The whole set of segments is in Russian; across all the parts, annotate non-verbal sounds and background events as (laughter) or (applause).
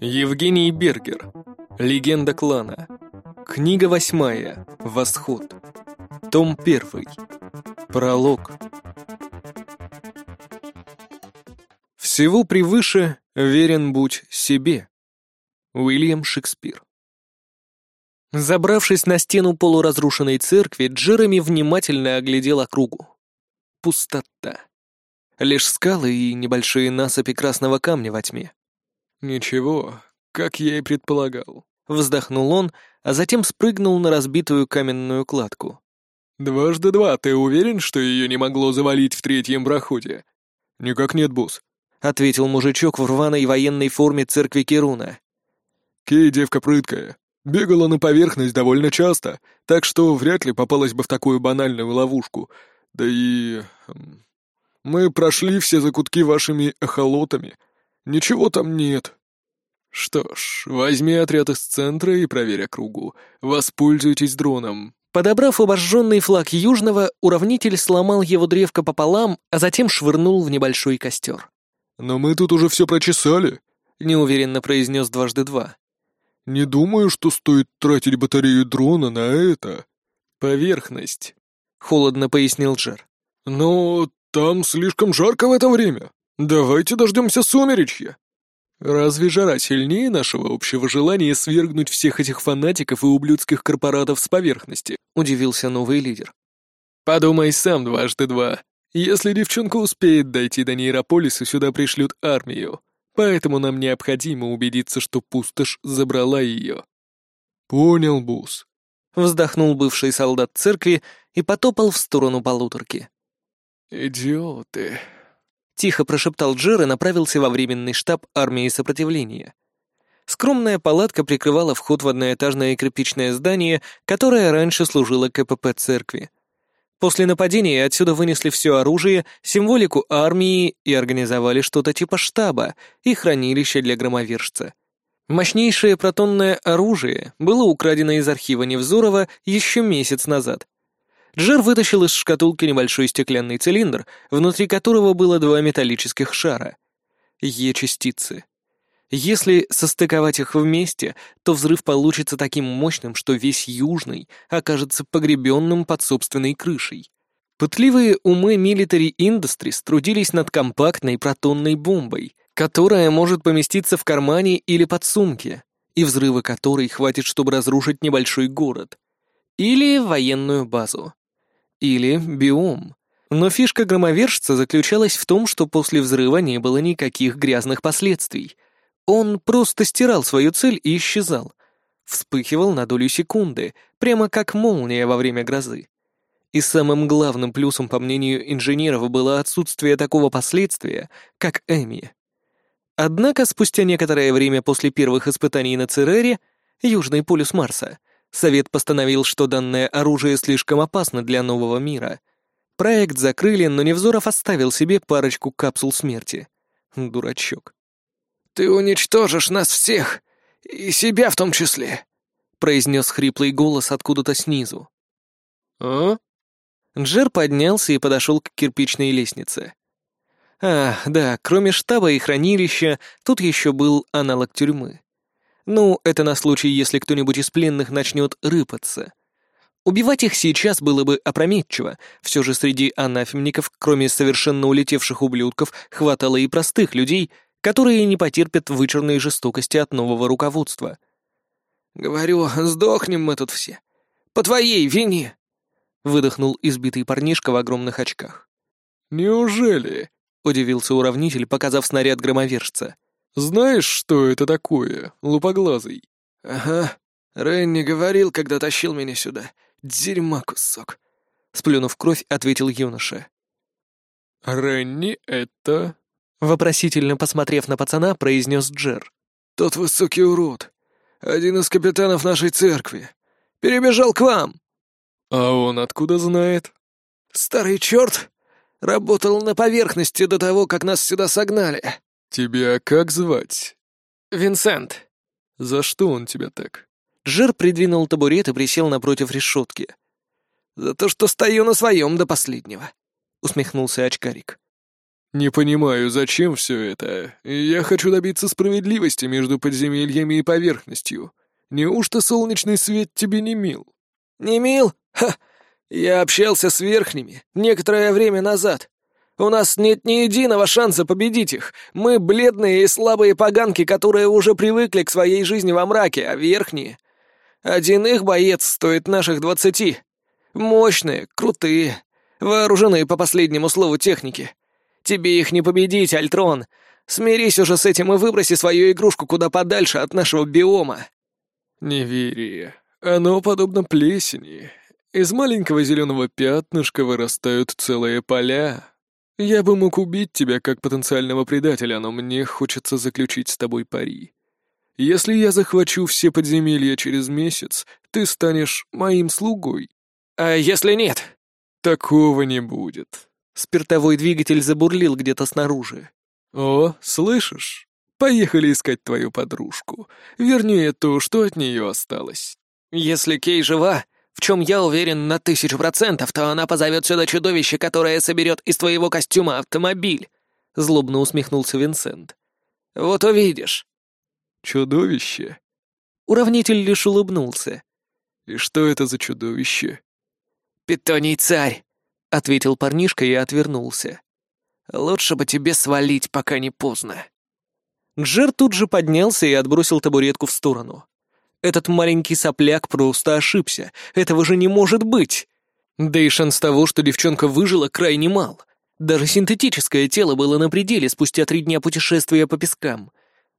Евгений Бергер. Легенда клана. Книга восьмая. Восход. Том первый. Пролог. Всего превыше верен будь себе. Уильям Шекспир. Забравшись на стену полуразрушенной церкви, Джереми внимательно оглядел округу. Пустота. Лишь скалы и небольшие насыпи красного камня во тьме. «Ничего, как я и предполагал», — вздохнул он, а затем спрыгнул на разбитую каменную кладку. «Дважды два, ты уверен, что ее не могло завалить в третьем проходе?» «Никак нет, босс», — ответил мужичок в рваной военной форме церкви Керуна. «Кей девка прыткая. Бегала на поверхность довольно часто, так что вряд ли попалась бы в такую банальную ловушку. Да и... Мы прошли все закутки вашими эхолотами. Ничего там нет. Что ж, возьми отряд из центра и проверь округу. Воспользуйтесь дроном. Подобрав обожженный флаг Южного, уравнитель сломал его древко пополам, а затем швырнул в небольшой костер. «Но мы тут уже все прочесали», — неуверенно произнес дважды два. «Не думаю, что стоит тратить батарею дрона на это». «Поверхность», — холодно пояснил Джер. «Но там слишком жарко в это время. Давайте дождемся сумеречья». «Разве жара сильнее нашего общего желания свергнуть всех этих фанатиков и ублюдских корпоратов с поверхности?» — удивился новый лидер. «Подумай сам дважды два. Если девчонка успеет дойти до нейрополиса, сюда пришлют армию. Поэтому нам необходимо убедиться, что пустошь забрала ее». «Понял, Бус», — вздохнул бывший солдат церкви и потопал в сторону полуторки. «Идиоты», — тихо прошептал Джер и направился во временный штаб армии сопротивления. Скромная палатка прикрывала вход в одноэтажное кирпичное здание, которое раньше служило КПП церкви. После нападения отсюда вынесли все оружие, символику армии и организовали что-то типа штаба и хранилища для громовержца. Мощнейшее протонное оружие было украдено из архива Невзорова еще месяц назад. Джер вытащил из шкатулки небольшой стеклянный цилиндр, внутри которого было два металлических шара. Е-частицы. Если состыковать их вместе, то взрыв получится таким мощным, что весь Южный окажется погребенным под собственной крышей. Пытливые умы Military Industries трудились над компактной протонной бомбой, которая может поместиться в кармане или под сумке, и взрыва которой хватит, чтобы разрушить небольшой город. Или военную базу. Или биом. Но фишка громовержца заключалась в том, что после взрыва не было никаких грязных последствий — он просто стирал свою цель и исчезал. Вспыхивал на долю секунды, прямо как молния во время грозы. И самым главным плюсом, по мнению инженеров, было отсутствие такого последствия, как Эми. Однако спустя некоторое время после первых испытаний на Церере, Южный полюс Марса, Совет постановил, что данное оружие слишком опасно для нового мира. Проект закрыли, но Невзоров оставил себе парочку капсул смерти. Дурачок. «Ты уничтожишь нас всех, и себя в том числе», — произнес хриплый голос откуда-то снизу. «А?» Джер поднялся и подошел к кирпичной лестнице. А, да, кроме штаба и хранилища, тут еще был аналог тюрьмы. Ну, это на случай, если кто-нибудь из пленных начнет рыпаться. Убивать их сейчас было бы опрометчиво, все же среди анафемников, кроме совершенно улетевших ублюдков, хватало и простых людей, которые не потерпят вычурной жестокости от нового руководства. «Говорю, сдохнем мы тут все. По твоей вине!» — выдохнул избитый парнишка в огромных очках. «Неужели?» — удивился уравнитель, показав снаряд громовержца. «Знаешь, что это такое, лупоглазый?» «Ага, Ренни говорил, когда тащил меня сюда. Дерьма кусок!» Сплюнув кровь, ответил юноша. «Ренни — это...» Вопросительно посмотрев на пацана, произнес Джер. «Тот высокий урод. Один из капитанов нашей церкви. Перебежал к вам». «А он откуда знает?» «Старый черт! Работал на поверхности до того, как нас сюда согнали». «Тебя как звать?» «Винсент». «За что он тебя так?» Джер придвинул табурет и присел напротив решетки. «За то, что стою на своем до последнего», — усмехнулся очкарик. «Не понимаю, зачем все это? Я хочу добиться справедливости между подземельями и поверхностью. Неужто солнечный свет тебе не мил?» «Не мил? Ха! Я общался с верхними некоторое время назад. У нас нет ни единого шанса победить их. Мы бледные и слабые поганки, которые уже привыкли к своей жизни во мраке, а верхние... Один их боец стоит наших двадцати. Мощные, крутые, вооруженные по последнему слову техники. Тебе их не победить, Альтрон. Смирись уже с этим и выброси свою игрушку куда подальше от нашего биома». «Неверие. Оно подобно плесени. Из маленького зеленого пятнышка вырастают целые поля. Я бы мог убить тебя как потенциального предателя, но мне хочется заключить с тобой пари. Если я захвачу все подземелья через месяц, ты станешь моим слугой. А если нет? Такого не будет. Спиртовой двигатель забурлил где-то снаружи. «О, слышишь? Поехали искать твою подружку. Вернее, то, что от нее осталось». «Если Кей жива, в чем я уверен на тысячу процентов, то она позовет сюда чудовище, которое соберет из твоего костюма автомобиль», — злобно усмехнулся Винсент. «Вот увидишь». «Чудовище?» Уравнитель лишь улыбнулся. «И что это за чудовище?» «Питоний царь», — ответил парнишка и отвернулся. «Лучше бы тебе свалить, пока не поздно». Джер тут же поднялся и отбросил табуретку в сторону. Этот маленький сопляк просто ошибся. Этого же не может быть. Да и шанс того, что девчонка выжила, крайне мал. Даже синтетическое тело было на пределе спустя три дня путешествия по пескам.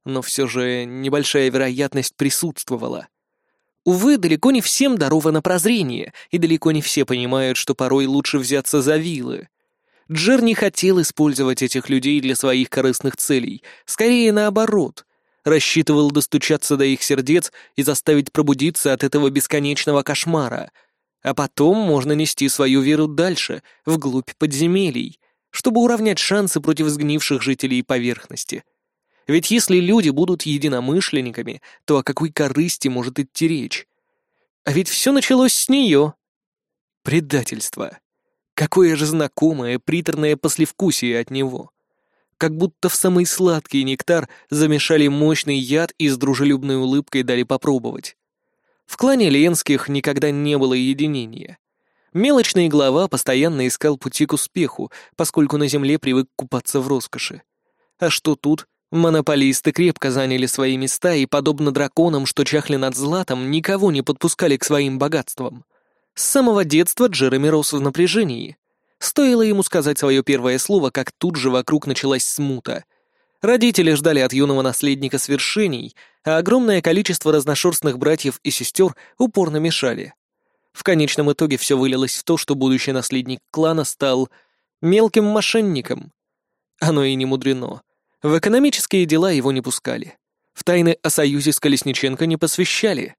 Но все же небольшая вероятность присутствовала. Увы, далеко не всем даровано прозрение, и далеко не все понимают, что порой лучше взяться за вилы. Джер не хотел использовать этих людей для своих корыстных целей, скорее наоборот. Рассчитывал достучаться до их сердец и заставить пробудиться от этого бесконечного кошмара. А потом можно нести свою веру дальше, вглубь подземелий, чтобы уравнять шансы против сгнивших жителей поверхности. Ведь если люди будут единомышленниками, то о какой корысти может идти речь? А ведь все началось с нее. Предательство. Какое же знакомое, приторное послевкусие от него. Как будто в самый сладкий нектар замешали мощный яд и с дружелюбной улыбкой дали попробовать. В клане Ленских никогда не было единения. Мелочный глава постоянно искал пути к успеху, поскольку на земле привык купаться в роскоши. А что тут? Монополисты крепко заняли свои места и, подобно драконам, что чахли над златом, никого не подпускали к своим богатствам. С самого детства Джереми рос в напряжении. Стоило ему сказать свое первое слово, как тут же вокруг началась смута. Родители ждали от юного наследника свершений, а огромное количество разношерстных братьев и сестер упорно мешали. В конечном итоге все вылилось в то, что будущий наследник клана стал мелким мошенником. Оно и не мудрено. В экономические дела его не пускали. В тайны о союзе с Колесниченко не посвящали.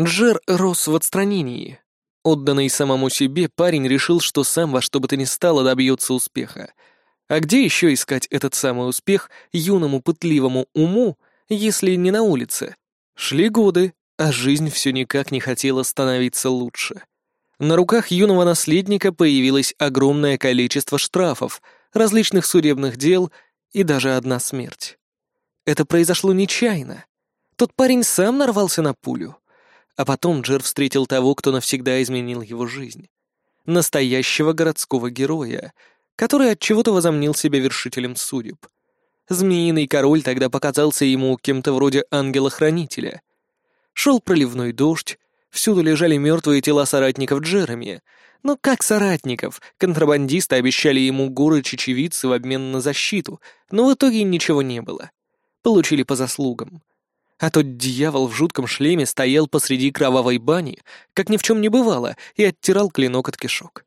Джер рос в отстранении. Отданный самому себе, парень решил, что сам во что бы то ни стало добьется успеха. А где еще искать этот самый успех юному пытливому уму, если не на улице? Шли годы, а жизнь все никак не хотела становиться лучше. На руках юного наследника появилось огромное количество штрафов, различных судебных дел и даже одна смерть. Это произошло нечаянно. Тот парень сам нарвался на пулю. А потом Джер встретил того, кто навсегда изменил его жизнь. Настоящего городского героя, который от чего-то возомнил себя вершителем судеб. Змеиный король тогда показался ему кем-то вроде ангела-хранителя. Шел проливной дождь, всюду лежали мертвые тела соратников Джереми, но как соратников, контрабандисты обещали ему горы чечевицы в обмен на защиту, но в итоге ничего не было. Получили по заслугам. А тот дьявол в жутком шлеме стоял посреди кровавой бани, как ни в чем не бывало, и оттирал клинок от кишок.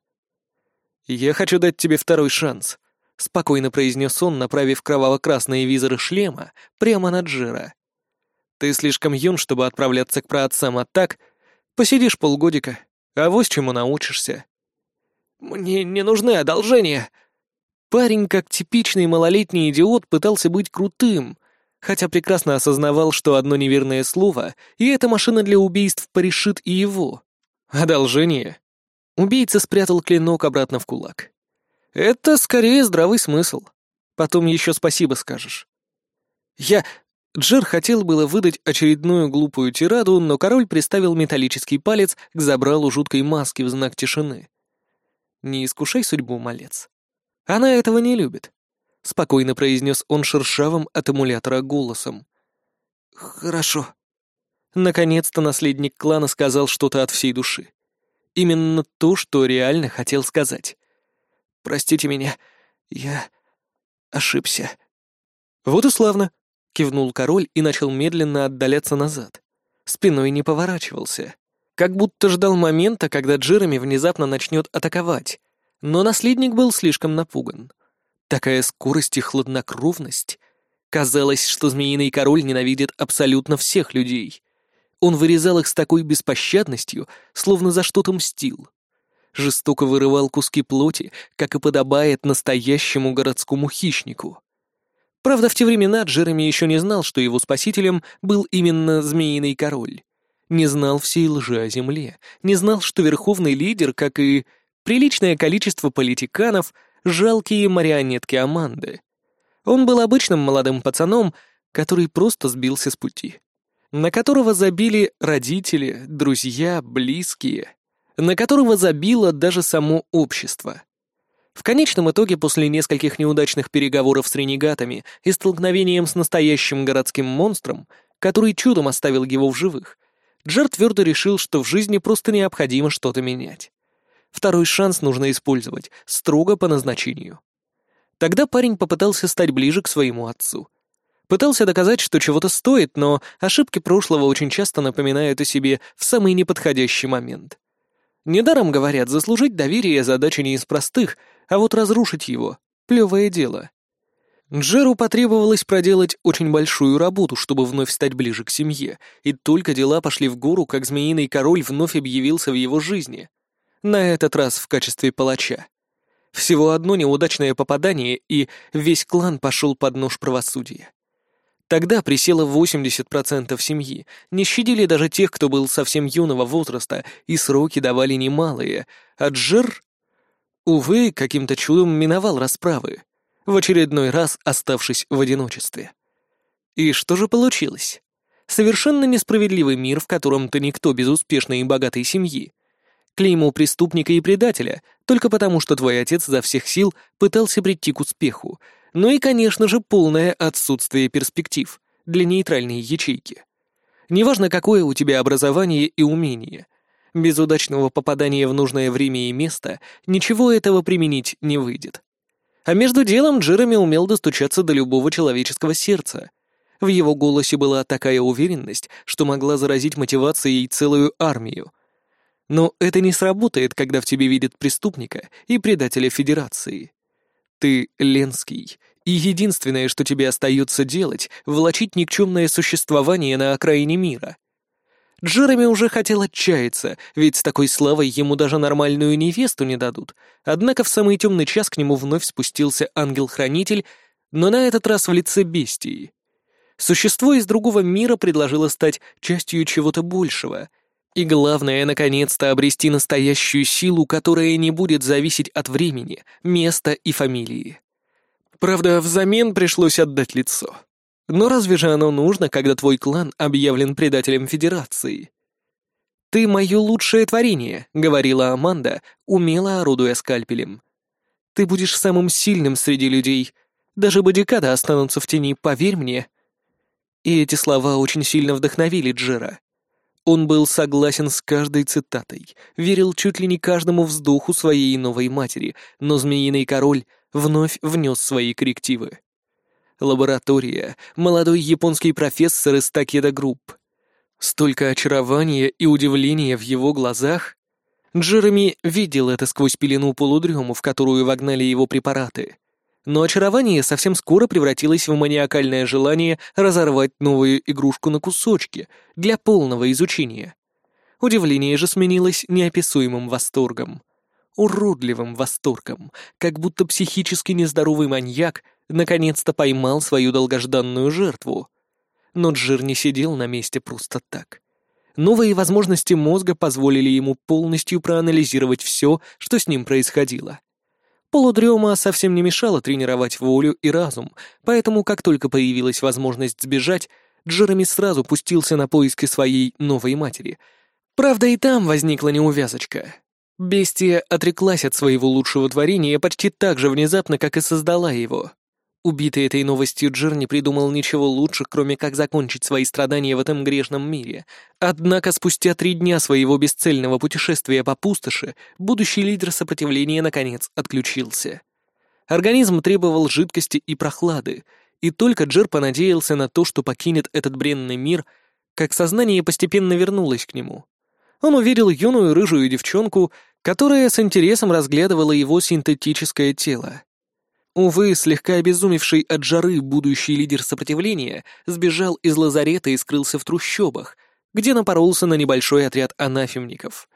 «Я хочу дать тебе второй шанс», — спокойно произнес он, направив кроваво-красные визоры шлема прямо на Джира. «Ты слишком юн, чтобы отправляться к праотцам, а так посидишь полгодика, а вось чему научишься». «Мне не нужны одолжения». Парень, как типичный малолетний идиот, пытался быть крутым, хотя прекрасно осознавал, что одно неверное слово, и эта машина для убийств порешит и его. Одолжение. Убийца спрятал клинок обратно в кулак. Это скорее здравый смысл. Потом еще спасибо скажешь». «Я...» Джер хотел было выдать очередную глупую тираду, но король приставил металлический палец к забралу жуткой маски в знак тишины. «Не искушай судьбу, малец. Она этого не любит», — спокойно произнес он шершавым от эмулятора голосом. «Хорошо». Наконец-то наследник клана сказал что-то от всей души. Именно то, что реально хотел сказать. «Простите меня, я ошибся». «Вот и славно», — кивнул король и начал медленно отдаляться назад. Спиной не поворачивался. Как будто ждал момента, когда Джереми внезапно начнет атаковать. Но наследник был слишком напуган. Такая скорость и хладнокровность. Казалось, что Змеиный Король ненавидит абсолютно всех людей. Он вырезал их с такой беспощадностью, словно за что-то мстил. Жестоко вырывал куски плоти, как и подобает настоящему городскому хищнику. Правда, в те времена Джереми еще не знал, что его спасителем был именно Змеиный Король. Не знал всей лжи о земле, не знал, что верховный лидер, как и приличное количество политиканов, жалкие марионетки Аманды. Он был обычным молодым пацаном, который просто сбился с пути. На которого забили родители, друзья, близкие. На которого забило даже само общество. В конечном итоге, после нескольких неудачных переговоров с ренегатами и столкновением с настоящим городским монстром, который чудом оставил его в живых, Джер твердо решил, что в жизни просто необходимо что-то менять. Второй шанс нужно использовать, строго по назначению. Тогда парень попытался стать ближе к своему отцу. Пытался доказать, что чего-то стоит, но ошибки прошлого очень часто напоминают о себе в самый неподходящий момент. Недаром говорят, заслужить доверие задача не из простых, а вот разрушить его — плевое дело. Джеру потребовалось проделать очень большую работу, чтобы вновь стать ближе к семье, и только дела пошли в гору, как Змеиный Король вновь объявился в его жизни. На этот раз в качестве палача. Всего одно неудачное попадание, и весь клан пошел под нож правосудия. Тогда присело 80% семьи, не щадили даже тех, кто был совсем юного возраста, и сроки давали немалые, а Джер, увы, каким-то чудом миновал расправы, в очередной раз оставшись в одиночестве. И что же получилось? Совершенно несправедливый мир, в котором ты никто без успешной и богатой семьи. Клеймо преступника и предателя, только потому, что твой отец за всех сил пытался прийти к успеху, ну и, конечно же, полное отсутствие перспектив для нейтральной ячейки. Неважно, какое у тебя образование и умение. Без удачного попадания в нужное время и место ничего этого применить не выйдет. А между делом Джереми умел достучаться до любого человеческого сердца. В его голосе была такая уверенность, что могла заразить мотивацией целую армию. Но это не сработает, когда в тебе видят преступника и предателя Федерации. Ты Ленский, и единственное, что тебе остается делать, влачить никчемное существование на окраине мира. Джереми уже хотел отчаяться, ведь с такой славой ему даже нормальную невесту не дадут. Однако в самый темный час к нему вновь спустился ангел-хранитель, но на этот раз в лице бестии. Существо из другого мира предложило стать частью чего-то большего. И главное, наконец-то обрести настоящую силу, которая не будет зависеть от времени, места и фамилии. Правда, взамен пришлось отдать лицо. Но разве же оно нужно, когда твой клан объявлен предателем Федерации? «Ты мое лучшее творение», — говорила Аманда, умело орудуя скальпелем. «Ты будешь самым сильным среди людей. Даже бодикады останутся в тени, поверь мне». И эти слова очень сильно вдохновили Джера. Он был согласен с каждой цитатой, верил чуть ли не каждому вздоху своей новой матери, но Змеиный Король вновь внес свои коррективы. Лаборатория, молодой японский профессор из Такеда Групп. Столько очарования и удивления в его глазах. Джереми видел это сквозь пелену полудрему, в которую вогнали его препараты. Но очарование совсем скоро превратилось в маниакальное желание разорвать новую игрушку на кусочки для полного изучения. Удивление же сменилось неописуемым восторгом уродливым восторгом, как будто психически нездоровый маньяк наконец-то поймал свою долгожданную жертву. Но Джир не сидел на месте просто так. Новые возможности мозга позволили ему полностью проанализировать все, что с ним происходило. Полудрема совсем не мешала тренировать волю и разум, поэтому как только появилась возможность сбежать, Джереми сразу пустился на поиски своей новой матери. Правда, и там возникла неувязочка. Бестия отреклась от своего лучшего творения почти так же внезапно, как и создала его. Убитый этой новостью Джер не придумал ничего лучше, кроме как закончить свои страдания в этом грешном мире. Однако спустя три дня своего бесцельного путешествия по пустоши будущий лидер сопротивления наконец отключился. Организм требовал жидкости и прохлады, и только Джер понадеялся на то, что покинет этот бренный мир, как сознание постепенно вернулось к нему. Он увидел юную рыжую девчонку, которая с интересом разглядывала его синтетическое тело. Увы, слегка обезумевший от жары будущий лидер сопротивления сбежал из лазарета и скрылся в трущобах, где напоролся на небольшой отряд анафемников.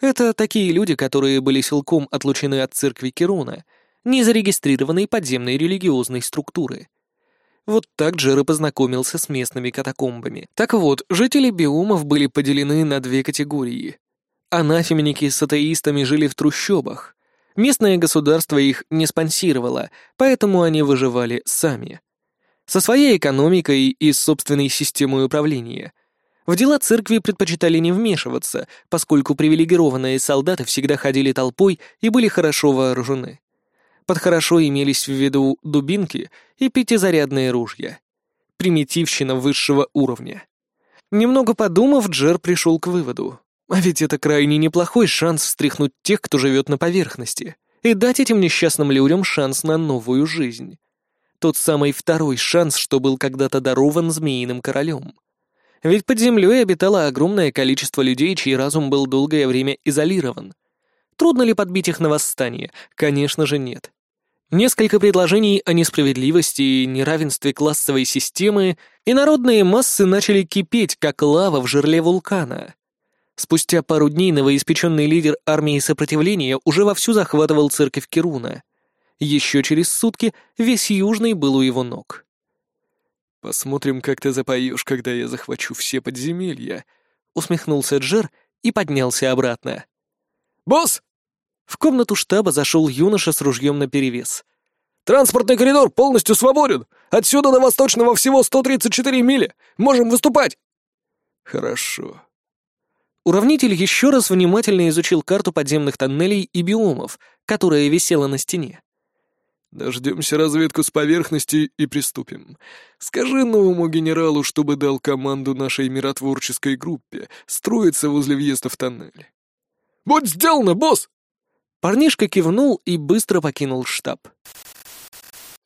Это такие люди, которые были силком отлучены от церкви Керуна, незарегистрированной подземной религиозной структуры. Вот так Джер и познакомился с местными катакомбами. Так вот, жители биомов были поделены на две категории. Анафемники с атеистами жили в трущобах, Местное государство их не спонсировало, поэтому они выживали сами. Со своей экономикой и собственной системой управления. В дела церкви предпочитали не вмешиваться, поскольку привилегированные солдаты всегда ходили толпой и были хорошо вооружены. Под хорошо имелись в виду дубинки и пятизарядные ружья. Примитивщина высшего уровня. Немного подумав, Джер пришел к выводу. А ведь это крайне неплохой шанс встряхнуть тех, кто живет на поверхности, и дать этим несчастным людям шанс на новую жизнь. Тот самый второй шанс, что был когда-то дарован Змеиным Королем. Ведь под землей обитало огромное количество людей, чей разум был долгое время изолирован. Трудно ли подбить их на восстание? Конечно же нет. Несколько предложений о несправедливости и неравенстве классовой системы, и народные массы начали кипеть, как лава в жерле вулкана. Спустя пару дней новоиспеченный лидер армии сопротивления уже вовсю захватывал церковь Керуна. Еще через сутки весь Южный был у его ног. «Посмотрим, как ты запоешь, когда я захвачу все подземелья», — усмехнулся Джер и поднялся обратно. «Босс!» В комнату штаба зашел юноша с ружьем наперевес. «Транспортный коридор полностью свободен! Отсюда до Восточного всего 134 мили! Можем выступать!» «Хорошо», Уравнитель еще раз внимательно изучил карту подземных тоннелей и биомов, которая висела на стене. «Дождемся разведку с поверхности и приступим. Скажи новому генералу, чтобы дал команду нашей миротворческой группе строиться возле въезда в тоннель». «Вот сделано, босс!» Парнишка кивнул и быстро покинул штаб.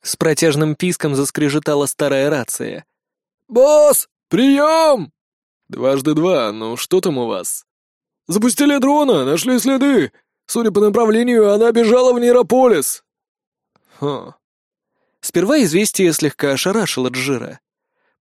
С протяжным писком заскрежетала старая рация. «Босс, прием!» «Дважды два, ну что там у вас?» «Запустили дрона, нашли следы. Судя по направлению, она бежала в Нейрополис». «Хм». Сперва известие слегка ошарашило Джира.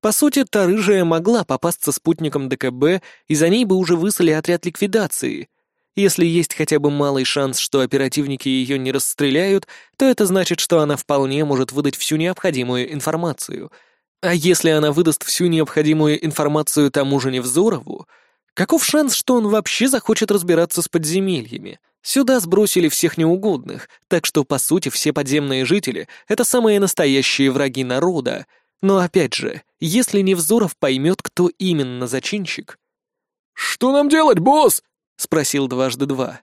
По сути, та рыжая могла попасться спутником ДКБ, и за ней бы уже выслали отряд ликвидации. Если есть хотя бы малый шанс, что оперативники ее не расстреляют, то это значит, что она вполне может выдать всю необходимую информацию — а если она выдаст всю необходимую информацию тому же Невзорову, каков шанс, что он вообще захочет разбираться с подземельями? Сюда сбросили всех неугодных, так что, по сути, все подземные жители — это самые настоящие враги народа. Но опять же, если Невзоров поймет, кто именно зачинщик... «Что нам делать, босс?» — спросил дважды два.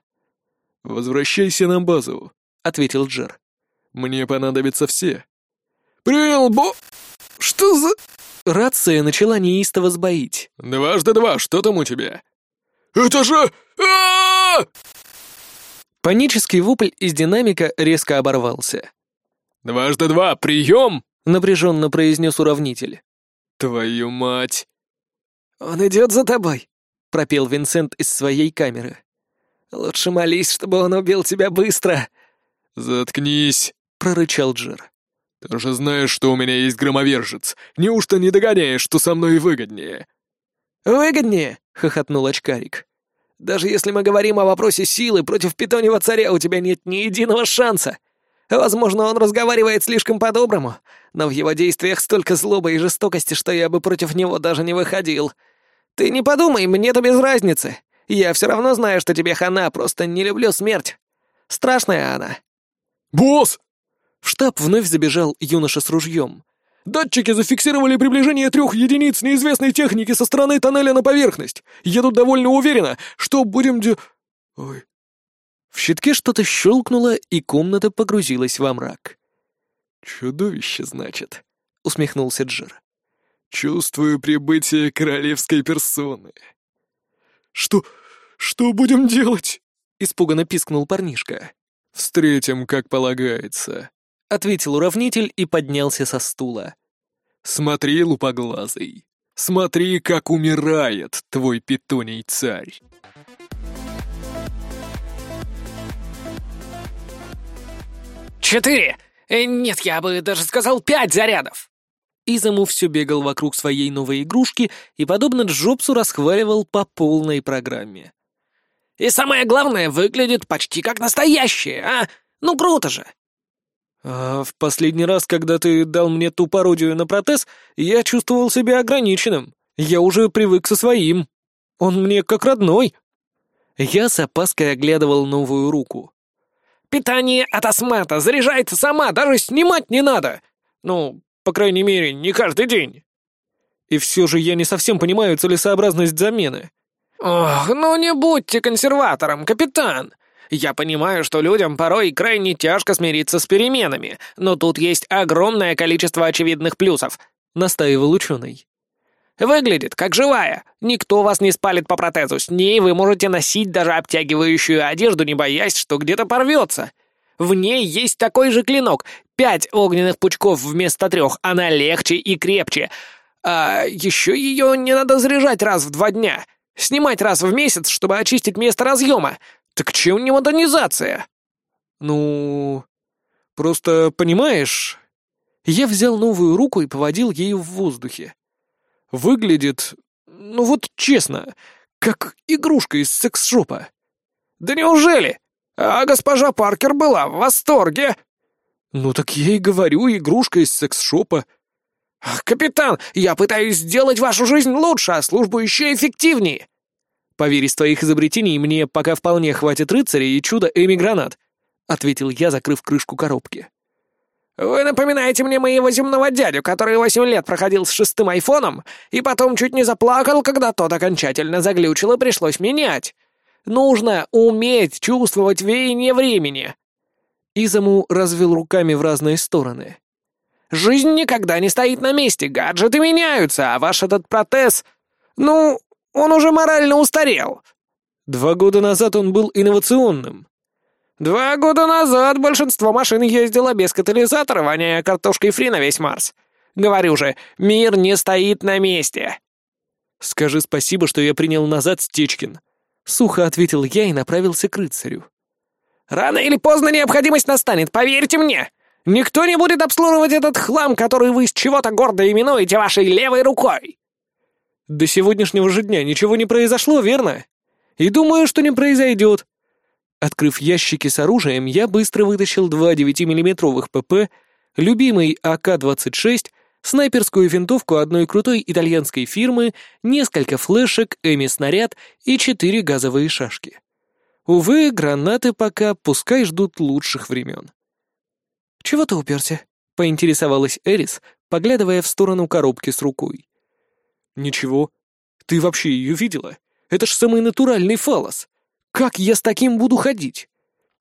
«Возвращайся на базу», — ответил Джер. «Мне понадобятся все». «Принял, бо...» Что за...» Рация начала неистово сбоить. «Дважды два, что там у тебя?» «Это же... а Панический вопль из динамика резко оборвался. «Дважды два, прием!» — напряженно произнес уравнитель. «Твою мать!» «Он идет за тобой», — пропел Винсент из своей камеры. «Лучше молись, чтобы он убил тебя быстро». «Заткнись», — прорычал Джер. «Ты же знаешь, что у меня есть громовержец. Неужто не догоняешь, что со мной выгоднее?» «Выгоднее?» — хохотнул очкарик. «Даже если мы говорим о вопросе силы, против питонего царя у тебя нет ни единого шанса. Возможно, он разговаривает слишком по-доброму, но в его действиях столько злобы и жестокости, что я бы против него даже не выходил. Ты не подумай, мне-то без разницы. Я все равно знаю, что тебе хана, просто не люблю смерть. Страшная она». «Босс!» Штаб вновь забежал юноша с ружьем. «Датчики зафиксировали приближение трех единиц неизвестной техники со стороны тоннеля на поверхность. Я тут довольно уверена, что будем де... Ой». В щитке что-то щелкнуло, и комната погрузилась во мрак. «Чудовище, значит», — усмехнулся Джир. «Чувствую прибытие королевской персоны». «Что... что будем делать?» — испуганно пискнул парнишка. «Встретим, как полагается», — ответил уравнитель и поднялся со стула. «Смотри, лупоглазый, смотри, как умирает твой питоний царь». «Четыре! Э, нет, я бы даже сказал пять зарядов!» Изаму все бегал вокруг своей новой игрушки и, подобно Джобсу, расхваливал по полной программе. И самое главное, выглядит почти как настоящее, а? Ну круто же!» «А в последний раз, когда ты дал мне ту пародию на протез, я чувствовал себя ограниченным. Я уже привык со своим. Он мне как родной». Я с опаской оглядывал новую руку. «Питание от осмата заряжается сама, даже снимать не надо. Ну, по крайней мере, не каждый день». И все же я не совсем понимаю целесообразность замены. «Ох, ну не будьте консерватором, капитан! Я понимаю, что людям порой крайне тяжко смириться с переменами, но тут есть огромное количество очевидных плюсов», — настаивал ученый. «Выглядит как живая. Никто вас не спалит по протезу. С ней вы можете носить даже обтягивающую одежду, не боясь, что где-то порвется. В ней есть такой же клинок. Пять огненных пучков вместо трех. Она легче и крепче. А еще ее не надо заряжать раз в два дня». Снимать раз в месяц, чтобы очистить место разъема. Так чем не модернизация?» «Ну... просто, понимаешь...» Я взял новую руку и поводил ею в воздухе. Выглядит, ну вот честно, как игрушка из секс-шопа. «Да неужели? А госпожа Паркер была в восторге!» «Ну так я и говорю, игрушка из секс-шопа», «Капитан, я пытаюсь сделать вашу жизнь лучше, а службу еще эффективнее!» «Поверь, из твоих изобретений мне пока вполне хватит рыцаря и чуда Эми-гранат», — ответил я, закрыв крышку коробки. «Вы напоминаете мне моего земного дядю, который восемь лет проходил с шестым айфоном и потом чуть не заплакал, когда тот окончательно заглючил и пришлось менять. Нужно уметь чувствовать веяние времени». Изаму развел руками в разные стороны. Жизнь никогда не стоит на месте, гаджеты меняются, а ваш этот протез... Ну, он уже морально устарел». Два года назад он был инновационным. Два года назад большинство машин ездило без катализатора, воняя картошкой фри на весь Марс. Говорю же, мир не стоит на месте. Скажи спасибо, что я принял назад Стечкин. Сухо ответил я и направился к рыцарю. Рано или поздно необходимость настанет, поверьте мне. Никто не будет обслуживать этот хлам, который вы с чего-то гордо именуете вашей левой рукой!» «До сегодняшнего же дня ничего не произошло, верно? И думаю, что не произойдет». Открыв ящики с оружием, я быстро вытащил два 9-миллиметровых ПП, любимый АК-26, снайперскую винтовку одной крутой итальянской фирмы, несколько флешек, эми-снаряд и четыре газовые шашки. Увы, гранаты пока пускай ждут лучших времен. «Чего ты уперся?» — поинтересовалась Эрис, поглядывая в сторону коробки с рукой. «Ничего. Ты вообще ее видела? Это ж самый натуральный фалос. Как я с таким буду ходить?»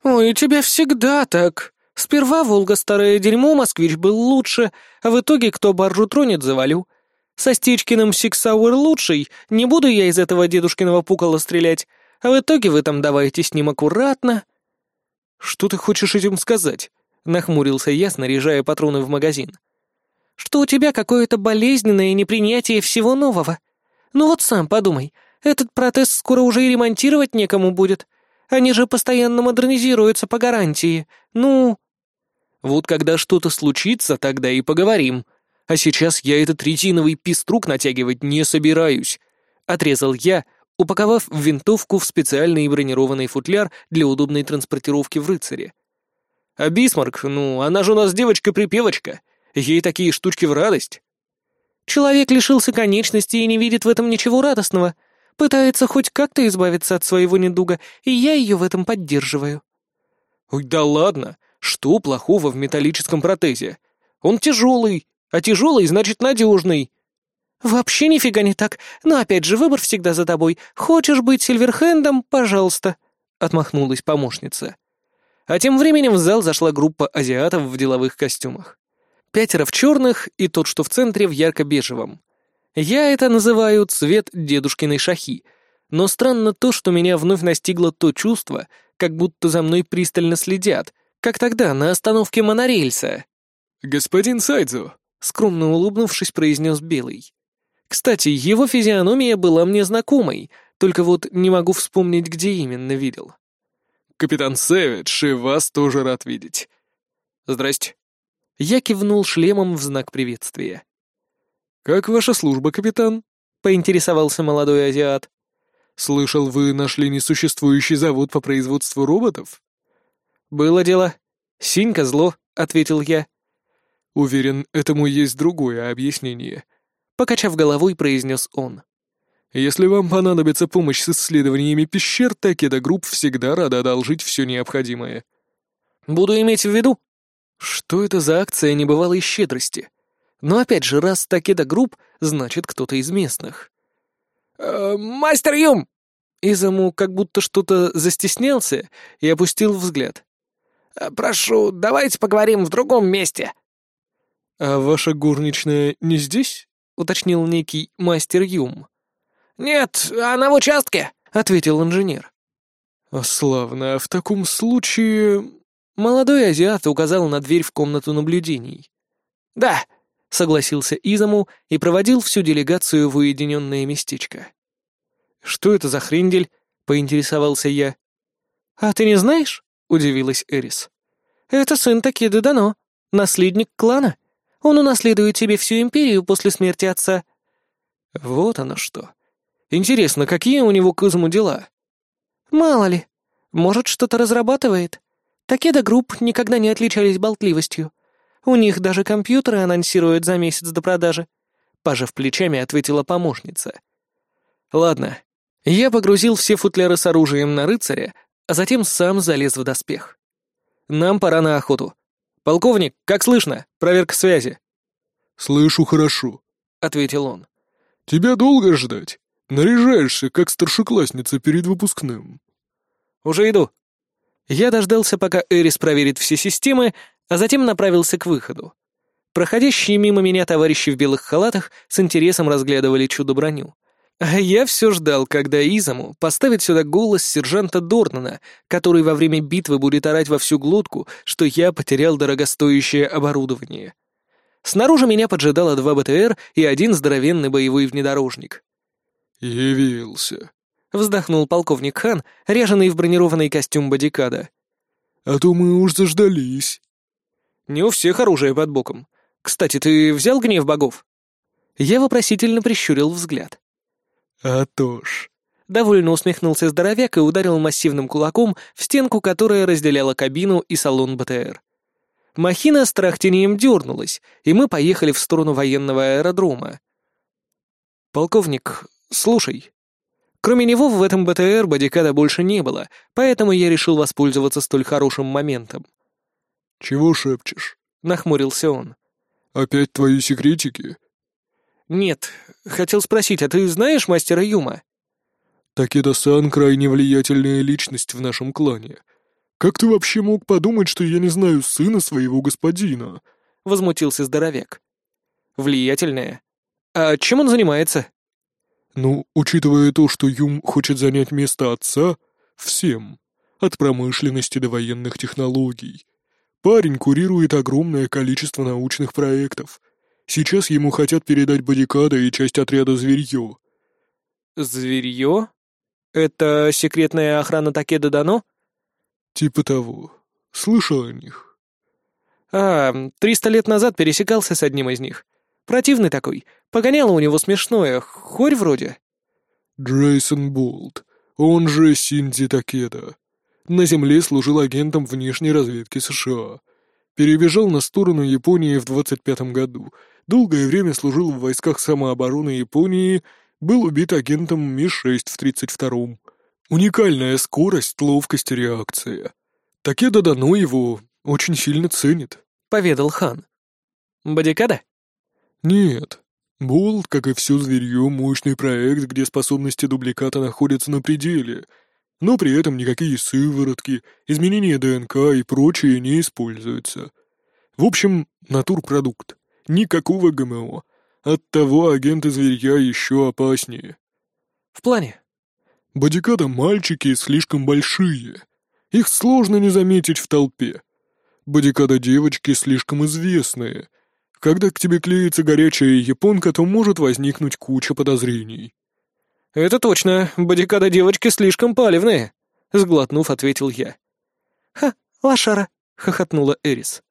«Ой, у тебя всегда так. Сперва Волга старое дерьмо, москвич был лучше, а в итоге кто баржу тронет, завалю. Со Стечкиным SIG Sauer лучший, не буду я из этого дедушкиного пукола стрелять, а в итоге вы там давайте с ним аккуратно». «Что ты хочешь этим сказать?» Нахмурился я, снаряжая патроны в магазин. «Что у тебя какое-то болезненное непринятие всего нового? Ну вот сам подумай, этот протез скоро уже и ремонтировать некому будет. Они же постоянно модернизируются по гарантии. Ну...» «Вот когда что-то случится, тогда и поговорим. А сейчас я этот ретиновый пиструк натягивать не собираюсь», — отрезал я, упаковав винтовку в специальный бронированный футляр для удобной транспортировки в рыцаре. А Бисмарк, ну, она же у нас девочка-припевочка. Ей такие штучки в радость. Человек лишился конечности и не видит в этом ничего радостного. Пытается хоть как-то избавиться от своего недуга, и я ее в этом поддерживаю. Ой, да ладно. Что плохого в металлическом протезе? Он тяжелый, а тяжелый значит надежный. «Вообще нифига не так. Но опять же, выбор всегда за тобой. Хочешь быть Сильверхендом? Пожалуйста», — отмахнулась помощница. А тем временем в зал зашла группа азиатов в деловых костюмах. Пятеро в черных и тот, что в центре, в ярко-бежевом. Я это называю цвет дедушкиной шахи, но странно то, что меня вновь настигло то чувство, как будто за мной пристально следят, как тогда на остановке монорельса. «Господин Сайдзу», — скромно улыбнувшись, произнес Белый. Кстати, его физиономия была мне знакомой, только вот не могу вспомнить, где именно видел. «Капитан Сэвидж, и вас тоже рад видеть». «Здрасте». Я кивнул шлемом в знак приветствия. «Как ваша служба, капитан?» — поинтересовался молодой азиат. «Слышал, вы нашли несуществующий завод по производству роботов?» «Было дело. Синька зло», — ответил я. «Уверен, этому есть другое объяснение», Покачав головой, произнес он. «Если вам понадобится помощь с исследованиями пещер, Такеда Групп всегда рада одолжить все необходимое». «Буду иметь в виду». Что это за акция небывалой щедрости? Но опять же, раз Такеда Групп, значит, кто-то из местных. «Э, «Мастер Юм!» Изаму как будто что-то застеснялся и опустил взгляд. «Э, «Прошу, давайте поговорим в другом месте». «А ваша горничная не здесь?» — уточнил некий мастер Юм. «Нет, она в участке», — ответил инженер. «А славно, а в таком случае...» Молодой азиат указал на дверь в комнату наблюдений. «Да», — согласился Изаму и проводил всю делегацию в уединенное местечко. «Что это за хрендель?» — поинтересовался я. «А ты не знаешь?» — удивилась Эрис. «Это сын Такеды Дано, наследник клана. Он унаследует себе всю империю после смерти отца». «Вот оно что. Интересно, какие у него к Изаму дела?» «Мало ли. Может, что-то разрабатывает. Такеда Групп никогда не отличались болтливостью. У них даже компьютеры анонсируют за месяц до продажи», — пожав плечами, ответила помощница. «Ладно. Я погрузил все футляры с оружием на рыцаря, а затем сам залез в доспех. Нам пора на охоту. «Полковник, как слышно? Проверка связи». «Слышу хорошо», — ответил он. «Тебя долго ждать? Наряжаешься, как старшеклассница перед выпускным». «Уже иду». Я дождался, пока Эрис проверит все системы, а затем направился к выходу. Проходящие мимо меня товарищи в белых халатах с интересом разглядывали чудо-броню. А я все ждал, когда Изаму поставит сюда голос сержанта Дорнана, который во время битвы будет орать во всю глотку, что я потерял дорогостоящее оборудование. Снаружи меня поджидало два БТР и один здоровенный боевой внедорожник. «Явился», — вздохнул полковник Хан, ряженый в бронированный костюм бодикада. «А то мы уж заждались». «Не у всех оружие под боком. Кстати, ты взял гнев богов?» Я вопросительно прищурил взгляд. «А то ж». Довольно усмехнулся здоровяк и ударил массивным кулаком в стенку, которая разделяла кабину и салон БТР. Махина с трахтением дернулась, и мы поехали в сторону военного аэродрома. «Полковник, слушай. Кроме него в этом БТР бодикада больше не было, поэтому я решил воспользоваться столь хорошим моментом». «Чего шепчешь?» — нахмурился он. «Опять твои секретики?» «Нет, хотел спросить, а ты знаешь мастера Юма?» «Такеда-сан — крайне влиятельная личность в нашем клане. Как ты вообще мог подумать, что я не знаю сына своего господина?» — возмутился здоровяк. «Влиятельная? А чем он занимается?» «Ну, учитывая то, что Юм хочет занять место отца, всем, от промышленности до военных технологий. Парень курирует огромное количество научных проектов, Сейчас ему хотят передать бодикада и часть отряда зверье». «Зверье? Это секретная охрана Такеда Дано?» «Типа того. Слышал о них». «А, триста лет назад пересекался с одним из них. Противный такой. Погоняло у него смешное. Хорь вроде». Джейсон Болт, он же Синди Такеда. На Земле служил агентом внешней разведки США. Перебежал на сторону Японии в 25 году долгое время служил в войсках самообороны Японии, был убит агентом Ми-6 в 32-м. Уникальная скорость, ловкость и реакция. Такеда Дано его очень сильно ценит», — поведал хан. «Бодикада?» «Нет. Болт, как и все зверье, мощный проект, где способности дубликата находятся на пределе, но при этом никакие сыворотки, изменения ДНК и прочее не используются. В общем, натурпродукт. Никакого ГМО. Оттого агенты зверья еще опаснее. В плане? Бодикада мальчики слишком большие. Их сложно не заметить в толпе. Бодикада девочки слишком известные. Когда к тебе клеится горячая японка, то может возникнуть куча подозрений. «Это точно, бодикада девочки слишком палевные», — сглотнув, ответил я. «Ха, лошара», — хохотнула Эрис.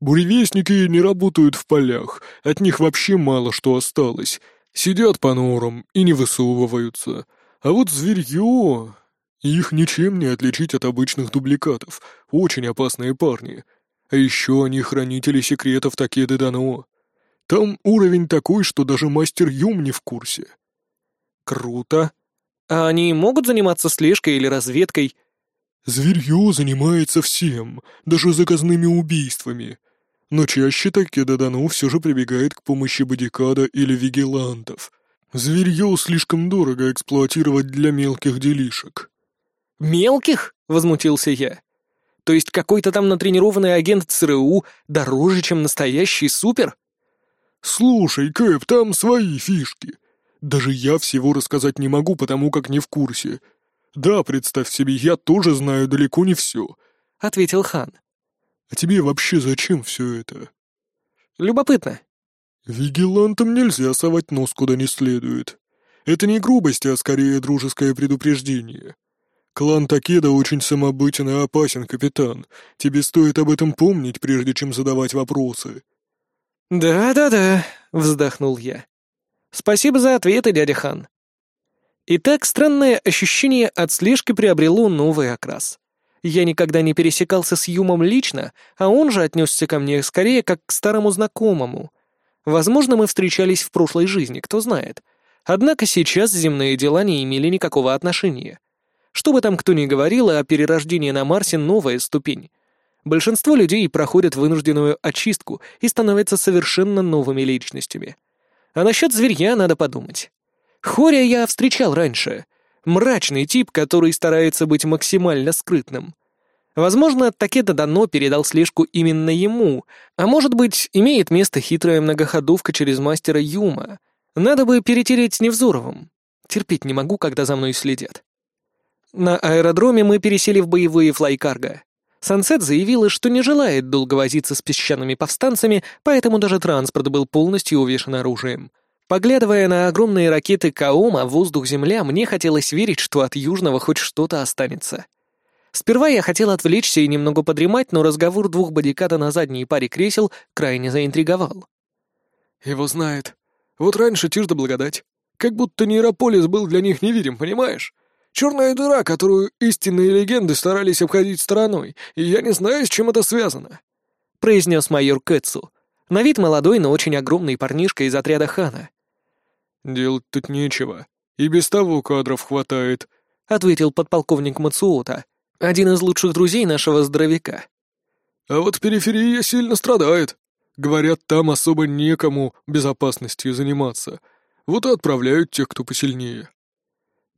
«Буревестники не работают в полях, от них вообще мало что осталось. Сидят по норам и не высовываются. А вот зверье... Их ничем не отличить от обычных дубликатов, очень опасные парни. А еще они хранители секретов Такеды Дано. Там уровень такой, что даже мастер Юм не в курсе». Круто. А они могут заниматься слежкой или разведкой? Зверье занимается всем, даже заказными убийствами. Но чаще Такеда Дану все же прибегает к помощи бодикада или вигилантов. Зверье слишком дорого эксплуатировать для мелких делишек. «Мелких?» — возмутился я. «То есть какой-то там натренированный агент ЦРУ дороже, чем настоящий супер?» «Слушай, Кэп, там свои фишки. Даже я всего рассказать не могу, потому как не в курсе. Да, представь себе, я тоже знаю далеко не все», — ответил хан. «А тебе вообще зачем все это?» «Любопытно». «Вигилантам нельзя совать нос куда не следует. Это не грубость, а скорее дружеское предупреждение. Клан Такеда очень самобытен и опасен, капитан. Тебе стоит об этом помнить, прежде чем задавать вопросы». «Да-да-да», — вздохнул я. Спасибо за ответы, дядя Хан. Итак, странное ощущение от слежки приобрело новый окрас. Я никогда не пересекался с Юмом лично, а он же отнесся ко мне скорее как к старому знакомому. Возможно, мы встречались в прошлой жизни, кто знает. Однако сейчас земные дела не имели никакого отношения. Что бы там кто ни говорил, а перерождение на Марсе — новая ступень. Большинство людей проходят вынужденную очистку и становятся совершенно новыми личностями — а насчет зверья надо подумать. Хоря я встречал раньше. Мрачный тип, который старается быть максимально скрытным. Возможно, Такеда Дано передал слежку именно ему, а может быть, имеет место хитрая многоходовка через мастера Юма. Надо бы перетереть с Невзоровым. Терпеть не могу, когда за мной следят. На аэродроме мы пересели в боевые флайкарго. Сансет заявила, что не желает долго возиться с песчаными повстанцами, поэтому даже транспорт был полностью увешан оружием. Поглядывая на огромные ракеты Каома, воздух-земля, мне хотелось верить, что от Южного хоть что-то останется. Сперва я хотел отвлечься и немного подремать, но разговор двух бодиката на задней паре кресел крайне заинтриговал. «Его знает. Вот раньше тишь да благодать. Как будто Нейрополис был для них невидим, понимаешь? Черная дыра, которую истинные легенды старались обходить стороной, и я не знаю, с чем это связано», — произнес майор Кэтсу. На вид молодой, но очень огромный парнишка из отряда Хана. «Делать тут нечего. И без того кадров хватает», — ответил подполковник Мацуота, один из лучших друзей нашего здоровяка. «А вот периферия сильно страдает. Говорят, там особо некому безопасностью заниматься. Вот и отправляют тех, кто посильнее».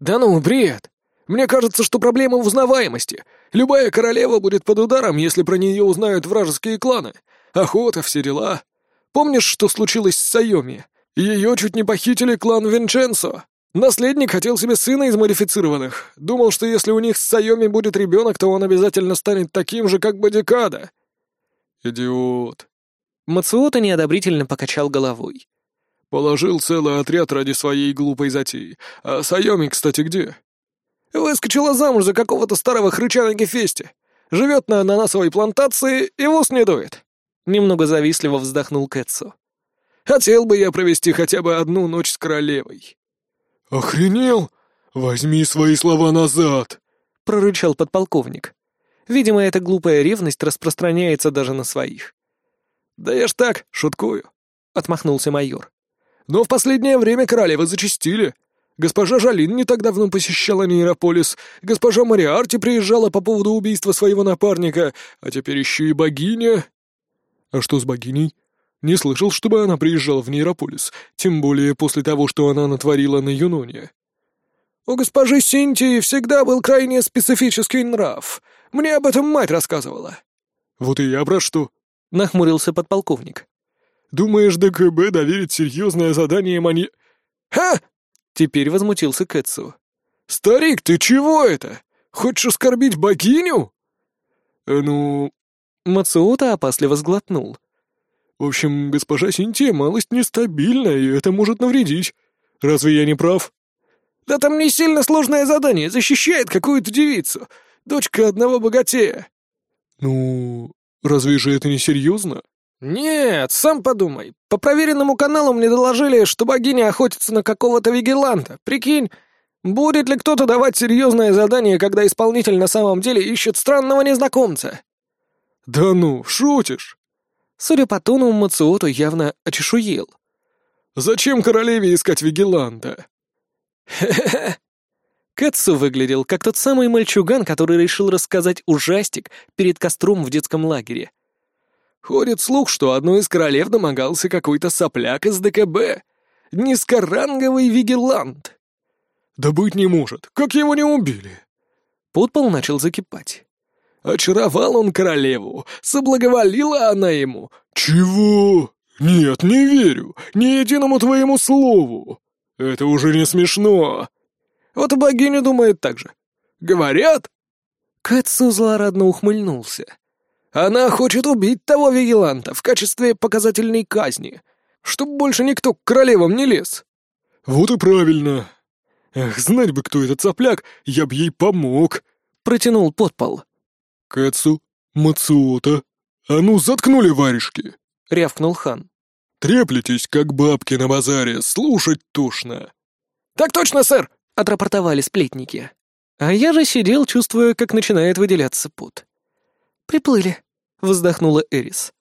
«Да ну, бред! Мне кажется, что проблема в узнаваемости. Любая королева будет под ударом, если про нее узнают вражеские кланы. Охота, все дела. Помнишь, что случилось с Сайоми? Ее чуть не похитили клан Винченцо. Наследник хотел себе сына из модифицированных. Думал, что если у них с Сайоми будет ребенок, то он обязательно станет таким же, как Бодикада. Идиот. Мацуота неодобрительно покачал головой. Положил целый отряд ради своей глупой затеи. А Сайоми, кстати, где? Выскочила замуж за какого-то старого хрыча на Гефесте. Живет на ананасовой плантации и в не дует. Немного завистливо вздохнул Кэтсу. Хотел бы я провести хотя бы одну ночь с королевой. Охренел? Возьми свои слова назад! Прорычал подполковник. Видимо, эта глупая ревность распространяется даже на своих. «Да я ж так, шуткую», — отмахнулся майор. Но в последнее время королевы зачастили. Госпожа Жалин не так давно посещала Нейрополис, госпожа Мариарти приезжала по поводу убийства своего напарника, а теперь еще и богиня. А что с богиней? Не слышал, чтобы она приезжала в Нейрополис, тем более после того, что она натворила на Юноне. У госпожи Синтии всегда был крайне специфический нрав. Мне об этом мать рассказывала. Вот и я про что. Нахмурился подполковник. Думаешь, ДКБ доверит серьезное задание мани... Ха! Теперь возмутился Кэтсу. «Старик, ты чего это? Хочешь оскорбить богиню?» э, «Ну...» Мацуота опасливо сглотнул. «В общем, госпожа Синтия малость нестабильна, и это может навредить. Разве я не прав?» «Да там не сильно сложное задание, защищает какую-то девицу. Дочка одного богатея». «Ну... разве же это не серьезно?» «Нет, сам подумай. По проверенному каналу мне доложили, что богиня охотится на какого-то вигиланта. Прикинь, будет ли кто-то давать серьезное задание, когда исполнитель на самом деле ищет странного незнакомца?» «Да ну, шутишь?» Судя по тону, Мацуото явно очешуел. «Зачем королеве искать вигиланта?» «Хе-хе-хе». Кэтсу выглядел как тот самый мальчуган, который решил рассказать ужастик перед костром в детском лагере. Ходит слух, что одной из королев домогался какой-то сопляк из ДКБ. Низкоранговый вигилант. Да быть не может. Как его не убили? Подпол начал закипать. Очаровал он королеву, соблаговолила она ему. Чего? Нет, не верю. Ни единому твоему слову. Это уже не смешно. Вот богиня думает так же. Говорят? Кэтсу злорадно ухмыльнулся. Она хочет убить того вигиланта в качестве показательной казни, чтобы больше никто к королевам не лез. Вот и правильно. Эх, знать бы, кто этот цапляк, я б ей помог. Протянул подпол. Кэтсу, Мацуота, а ну заткнули варежки. Рявкнул хан. Треплетесь, как бабки на базаре, слушать тошно. Так точно, сэр! Отрапортовали сплетники. А я же сидел, чувствуя, как начинает выделяться пот. «Приплыли», — вздохнула Эрис.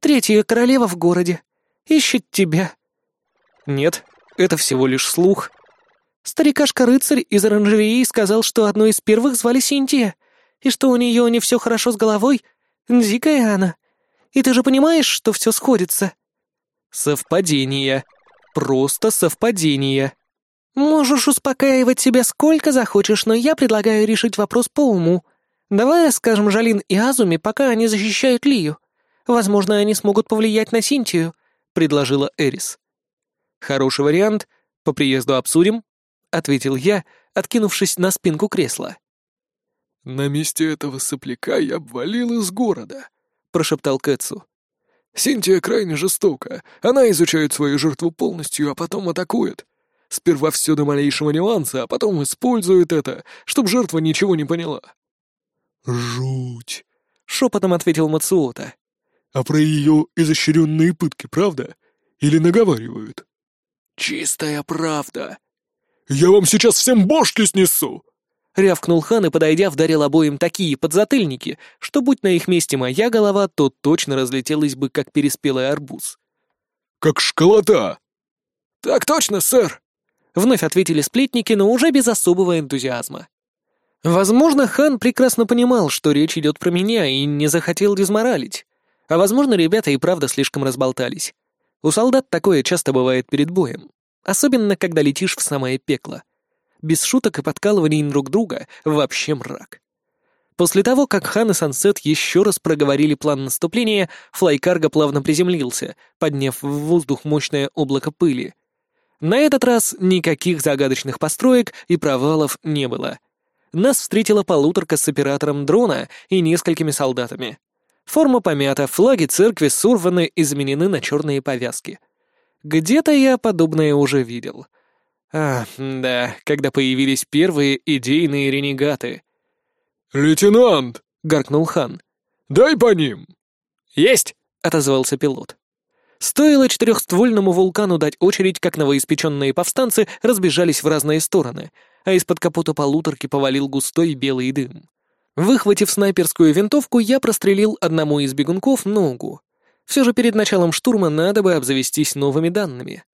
«Третья королева в городе. Ищет тебя». «Нет, это всего лишь слух». Старикашка-рыцарь из оранжереи сказал, что одной из первых звали Синтия, и что у нее не все хорошо с головой. Дикая она. И ты же понимаешь, что все сходится. Совпадение. Просто совпадение. Можешь успокаивать себя сколько захочешь, но я предлагаю решить вопрос по уму. Давай расскажем Жалин и Азуми, пока они защищают Лию. Возможно, они смогут повлиять на Синтию», — предложила Эрис. «Хороший вариант. По приезду обсудим», — ответил я, откинувшись на спинку кресла. «На месте этого сопляка я обвалил из города», — прошептал Кэтсу. «Синтия крайне жестока. Она изучает свою жертву полностью, а потом атакует. Сперва все до малейшего нюанса, а потом использует это, чтобы жертва ничего не поняла. «Жуть!» — шепотом ответил Мацуота. «А про ее изощренные пытки, правда? Или наговаривают?» «Чистая правда!» «Я вам сейчас всем бошки снесу!» Рявкнул хан и, подойдя, вдарил обоим такие подзатыльники, что, будь на их месте моя голова, то точно разлетелась бы, как переспелый арбуз. «Как школота!» «Так точно, сэр!» Вновь ответили сплетники, но уже без особого энтузиазма. Возможно, хан прекрасно понимал, что речь идет про меня, и не захотел дезморалить. А возможно, ребята и правда слишком разболтались. У солдат такое часто бывает перед боем. Особенно, когда летишь в самое пекло. Без шуток и подкалываний друг друга вообще мрак. После того, как Хан и Сансет еще раз проговорили план наступления, флайкарго плавно приземлился, подняв в воздух мощное облако пыли. На этот раз никаких загадочных построек и провалов не было — нас встретила полуторка с оператором дрона и несколькими солдатами. Форма помята, флаги церкви сорваны и заменены на черные повязки. Где-то я подобное уже видел. А, да, когда появились первые идейные ренегаты. «Лейтенант!» — гаркнул хан. «Дай по ним!» «Есть!» — отозвался пилот. Стоило четырехствольному вулкану дать очередь, как новоиспеченные повстанцы разбежались в разные стороны, а из-под капота полуторки повалил густой белый дым. Выхватив снайперскую винтовку, я прострелил одному из бегунков ногу. Все же перед началом штурма надо бы обзавестись новыми данными.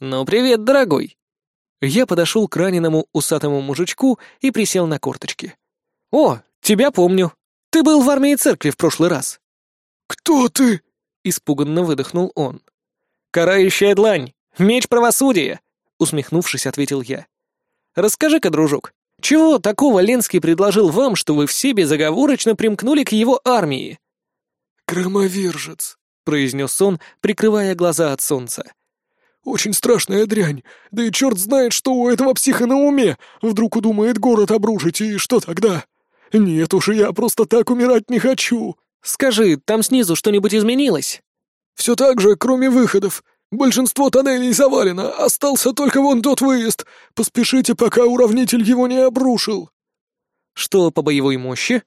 «Ну, привет, дорогой!» Я подошел к раненому усатому мужичку и присел на корточки. «О, тебя помню. Ты был в армии церкви в прошлый раз». «Кто ты?» — испуганно выдохнул он. «Карающая длань! Меч правосудия!» — усмехнувшись, ответил я. «Расскажи-ка, дружок, чего такого Ленский предложил вам, что вы все безоговорочно примкнули к его армии?» «Громовержец», — произнес он, прикрывая глаза от солнца. «Очень страшная дрянь. Да и черт знает, что у этого психа на уме. Вдруг удумает город обрушить, и что тогда? Нет уж, я просто так умирать не хочу». «Скажи, там снизу что-нибудь изменилось?» «Все так же, кроме выходов. Большинство тоннелей завалено, остался только вон тот выезд. Поспешите, пока уравнитель его не обрушил». «Что по боевой мощи?»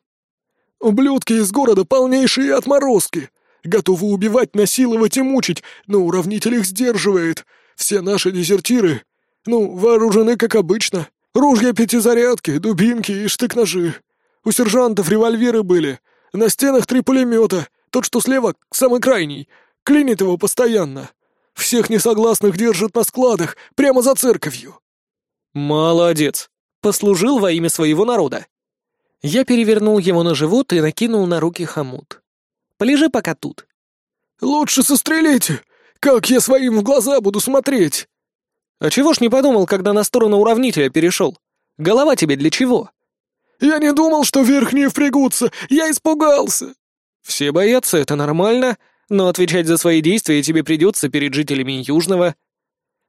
«Ублюдки из города полнейшие отморозки. Готовы убивать, насиловать и мучить, но уравнитель их сдерживает. Все наши дезертиры, ну, вооружены как обычно. Ружья пятизарядки, дубинки и штык-ножи. У сержантов револьверы были. На стенах три пулемета. Тот, что слева, самый крайний. Клинит его постоянно. Всех несогласных держат на складах, прямо за церковью». «Молодец. Послужил во имя своего народа». Я перевернул его на живот и накинул на руки хомут. «Полежи пока тут». «Лучше сострелите! Как я своим в глаза буду смотреть?» «А чего ж не подумал, когда на сторону уравнителя перешел? Голова тебе для чего?» «Я не думал, что верхние впрягутся! Я испугался!» «Все боятся, это нормально но отвечать за свои действия тебе придется перед жителями Южного».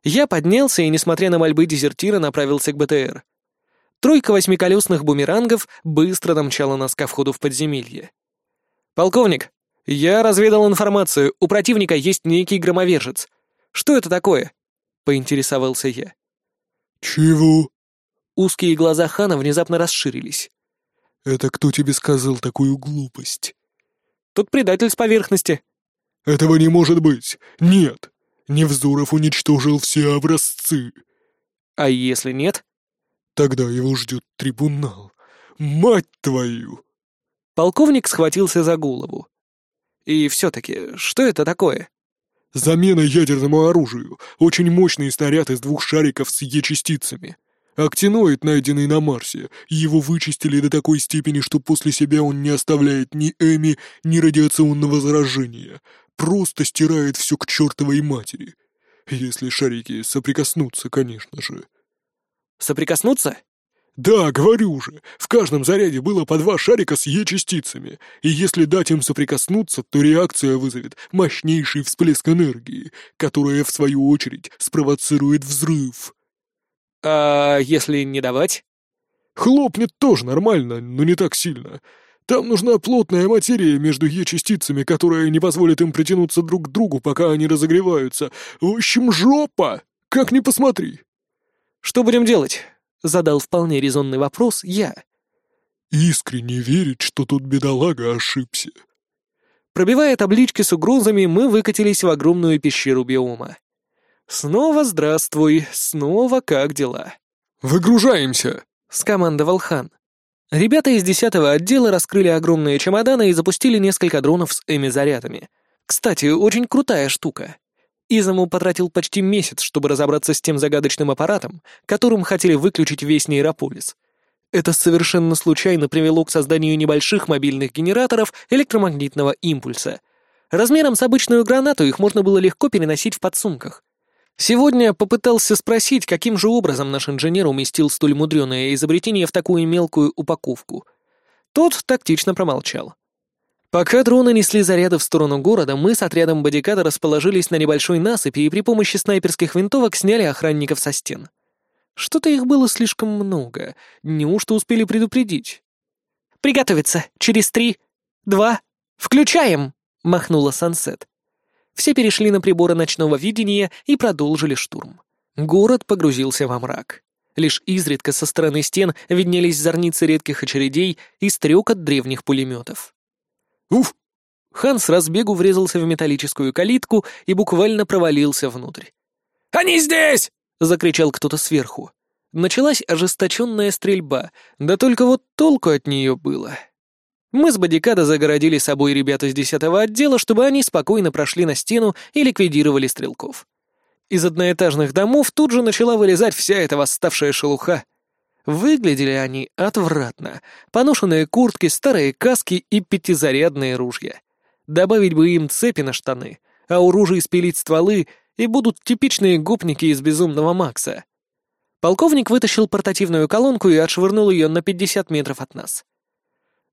Я поднялся и, несмотря на мольбы дезертира, направился к БТР. Тройка восьмиколесных бумерангов быстро намчала нас ко входу в подземелье. «Полковник, я разведал информацию, у противника есть некий громовержец. Что это такое?» — поинтересовался я. «Чего?» Узкие глаза хана внезапно расширились. «Это кто тебе сказал такую глупость?» «Тут предатель с поверхности», «Этого не может быть! Нет! Невзоров уничтожил все образцы!» «А если нет?» «Тогда его ждет трибунал. Мать твою!» Полковник схватился за голову. «И все-таки, что это такое?» «Замена ядерному оружию. Очень мощный снаряд из двух шариков с Е-частицами. Актиноид, найденный на Марсе, его вычистили до такой степени, что после себя он не оставляет ни эми, ни радиационного заражения просто стирает все к чертовой матери. Если шарики соприкоснутся, конечно же. Соприкоснуться? Да, говорю же, в каждом заряде было по два шарика с Е-частицами, и если дать им соприкоснуться, то реакция вызовет мощнейший всплеск энергии, которая, в свою очередь, спровоцирует взрыв. А если не давать? Хлопнет тоже нормально, но не так сильно. Там нужна плотная материя между Е-частицами, которая не позволит им притянуться друг к другу, пока они разогреваются. В общем, жопа! Как ни посмотри!» «Что будем делать?» — задал вполне резонный вопрос я. «Искренне верить, что тут бедолага ошибся». Пробивая таблички с угрозами, мы выкатились в огромную пещеру биома. «Снова здравствуй, снова как дела?» «Выгружаемся!» — скомандовал хан. Ребята из десятого отдела раскрыли огромные чемоданы и запустили несколько дронов с эми-зарядами. Кстати, очень крутая штука. Изаму потратил почти месяц, чтобы разобраться с тем загадочным аппаратом, которым хотели выключить весь нейрополис. Это совершенно случайно привело к созданию небольших мобильных генераторов электромагнитного импульса. Размером с обычную гранату их можно было легко переносить в подсумках. Сегодня попытался спросить, каким же образом наш инженер уместил столь мудреное изобретение в такую мелкую упаковку. Тот тактично промолчал. Пока дроны несли заряды в сторону города, мы с отрядом бодикада расположились на небольшой насыпи и при помощи снайперских винтовок сняли охранников со стен. Что-то их было слишком много. Неужто успели предупредить? «Приготовиться! Через три, два, включаем!» — махнула Сансет. Все перешли на приборы ночного видения и продолжили штурм. Город погрузился во мрак. Лишь изредка со стороны стен виднелись зорницы редких очередей и стрекот древних пулеметов. «Уф!» Хан с разбегу врезался в металлическую калитку и буквально провалился внутрь. «Они здесь!» — закричал кто-то сверху. Началась ожесточенная стрельба, да только вот толку от нее было. Мы с бодикада загородили собой ребят из десятого отдела, чтобы они спокойно прошли на стену и ликвидировали стрелков. Из одноэтажных домов тут же начала вылезать вся эта восставшая шелуха. Выглядели они отвратно. Поношенные куртки, старые каски и пятизарядные ружья. Добавить бы им цепи на штаны, а у ружей спилить стволы, и будут типичные гопники из «Безумного Макса». Полковник вытащил портативную колонку и отшвырнул ее на 50 метров от нас.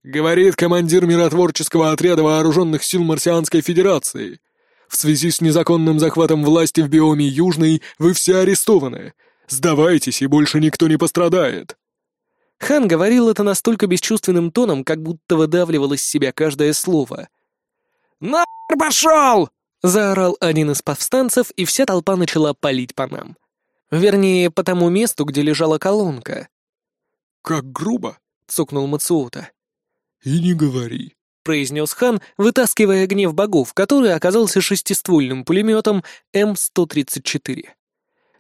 «Говорит командир миротворческого отряда вооруженных сил Марсианской Федерации. В связи с незаконным захватом власти в биоме Южный вы все арестованы. Сдавайтесь, и больше никто не пострадает». Хан говорил это настолько бесчувственным тоном, как будто выдавливал из себя каждое слово. «Нахер пошел!» — заорал один из повстанцев, и вся толпа начала палить по нам. Вернее, по тому месту, где лежала колонка. «Как грубо!» — цокнул Мацуота. «И не говори», — произнес хан, вытаскивая гнев богов, который оказался шестиствольным пулеметом М-134.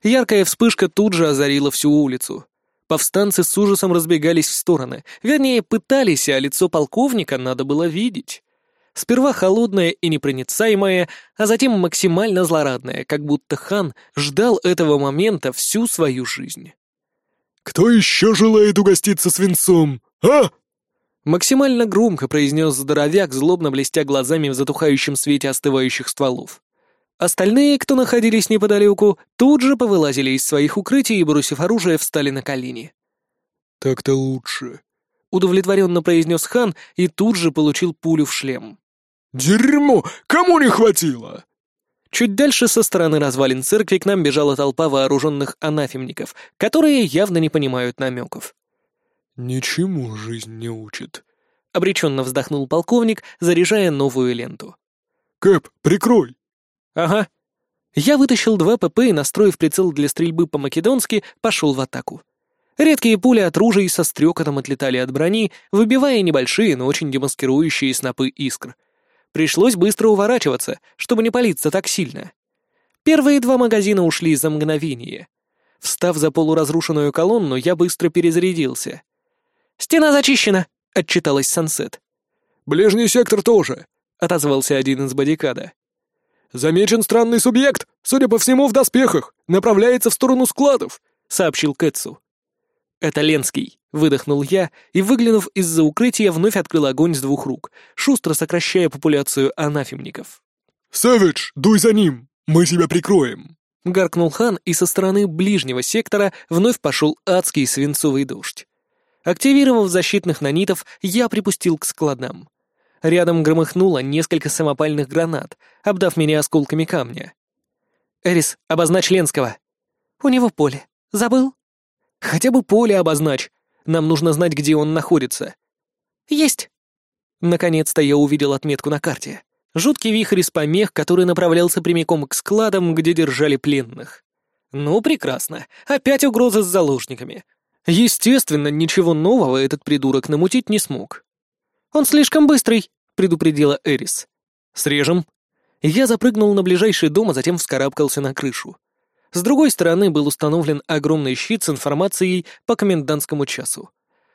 Яркая вспышка тут же озарила всю улицу. Повстанцы с ужасом разбегались в стороны. Вернее, пытались, а лицо полковника надо было видеть. Сперва холодное и непроницаемое, а затем максимально злорадное, как будто хан ждал этого момента всю свою жизнь. «Кто еще желает угоститься свинцом, а?» Максимально громко произнес здоровяк, злобно блестя глазами в затухающем свете остывающих стволов. Остальные, кто находились неподалеку, тут же повылазили из своих укрытий и, бросив оружие, встали на колени. «Так-то лучше», — удовлетворенно произнес хан и тут же получил пулю в шлем. «Дерьмо! Кому не хватило?» Чуть дальше со стороны развалин церкви к нам бежала толпа вооруженных анафемников, которые явно не понимают намеков. «Ничему жизнь не учит», — обреченно вздохнул полковник, заряжая новую ленту. «Кэп, прикрой!» «Ага». Я вытащил два ПП и, настроив прицел для стрельбы по-македонски, пошел в атаку. Редкие пули от ружей со стрекотом отлетали от брони, выбивая небольшие, но очень демаскирующие снопы искр — Пришлось быстро уворачиваться, чтобы не палиться так сильно. Первые два магазина ушли за мгновение. Встав за полуразрушенную колонну, я быстро перезарядился. «Стена зачищена!» — отчиталась Сансет. «Ближний сектор тоже!» — отозвался один из бодикада. «Замечен странный субъект, судя по всему, в доспехах, направляется в сторону складов», — сообщил Кэтсу. «Это Ленский», — выдохнул я и, выглянув из-за укрытия, вновь открыл огонь с двух рук, шустро сокращая популяцию анафемников. «Сэвидж, дуй за ним! Мы тебя прикроем!» — гаркнул хан, и со стороны ближнего сектора вновь пошел адский свинцовый дождь. Активировав защитных нанитов, я припустил к складам. Рядом громыхнуло несколько самопальных гранат, обдав меня осколками камня. «Эрис, обозначь Ленского». «У него поле. Забыл?» Хотя бы поле обозначь. Нам нужно знать, где он находится. Есть. Наконец-то я увидел отметку на карте. Жуткий вихрь из помех, который направлялся прямиком к складам, где держали пленных. Ну, прекрасно. Опять угроза с заложниками. Естественно, ничего нового этот придурок намутить не смог. «Он слишком быстрый», — предупредила Эрис. «Срежем». Я запрыгнул на ближайший дом, а затем вскарабкался на крышу. С другой стороны был установлен огромный щит с информацией по комендантскому часу.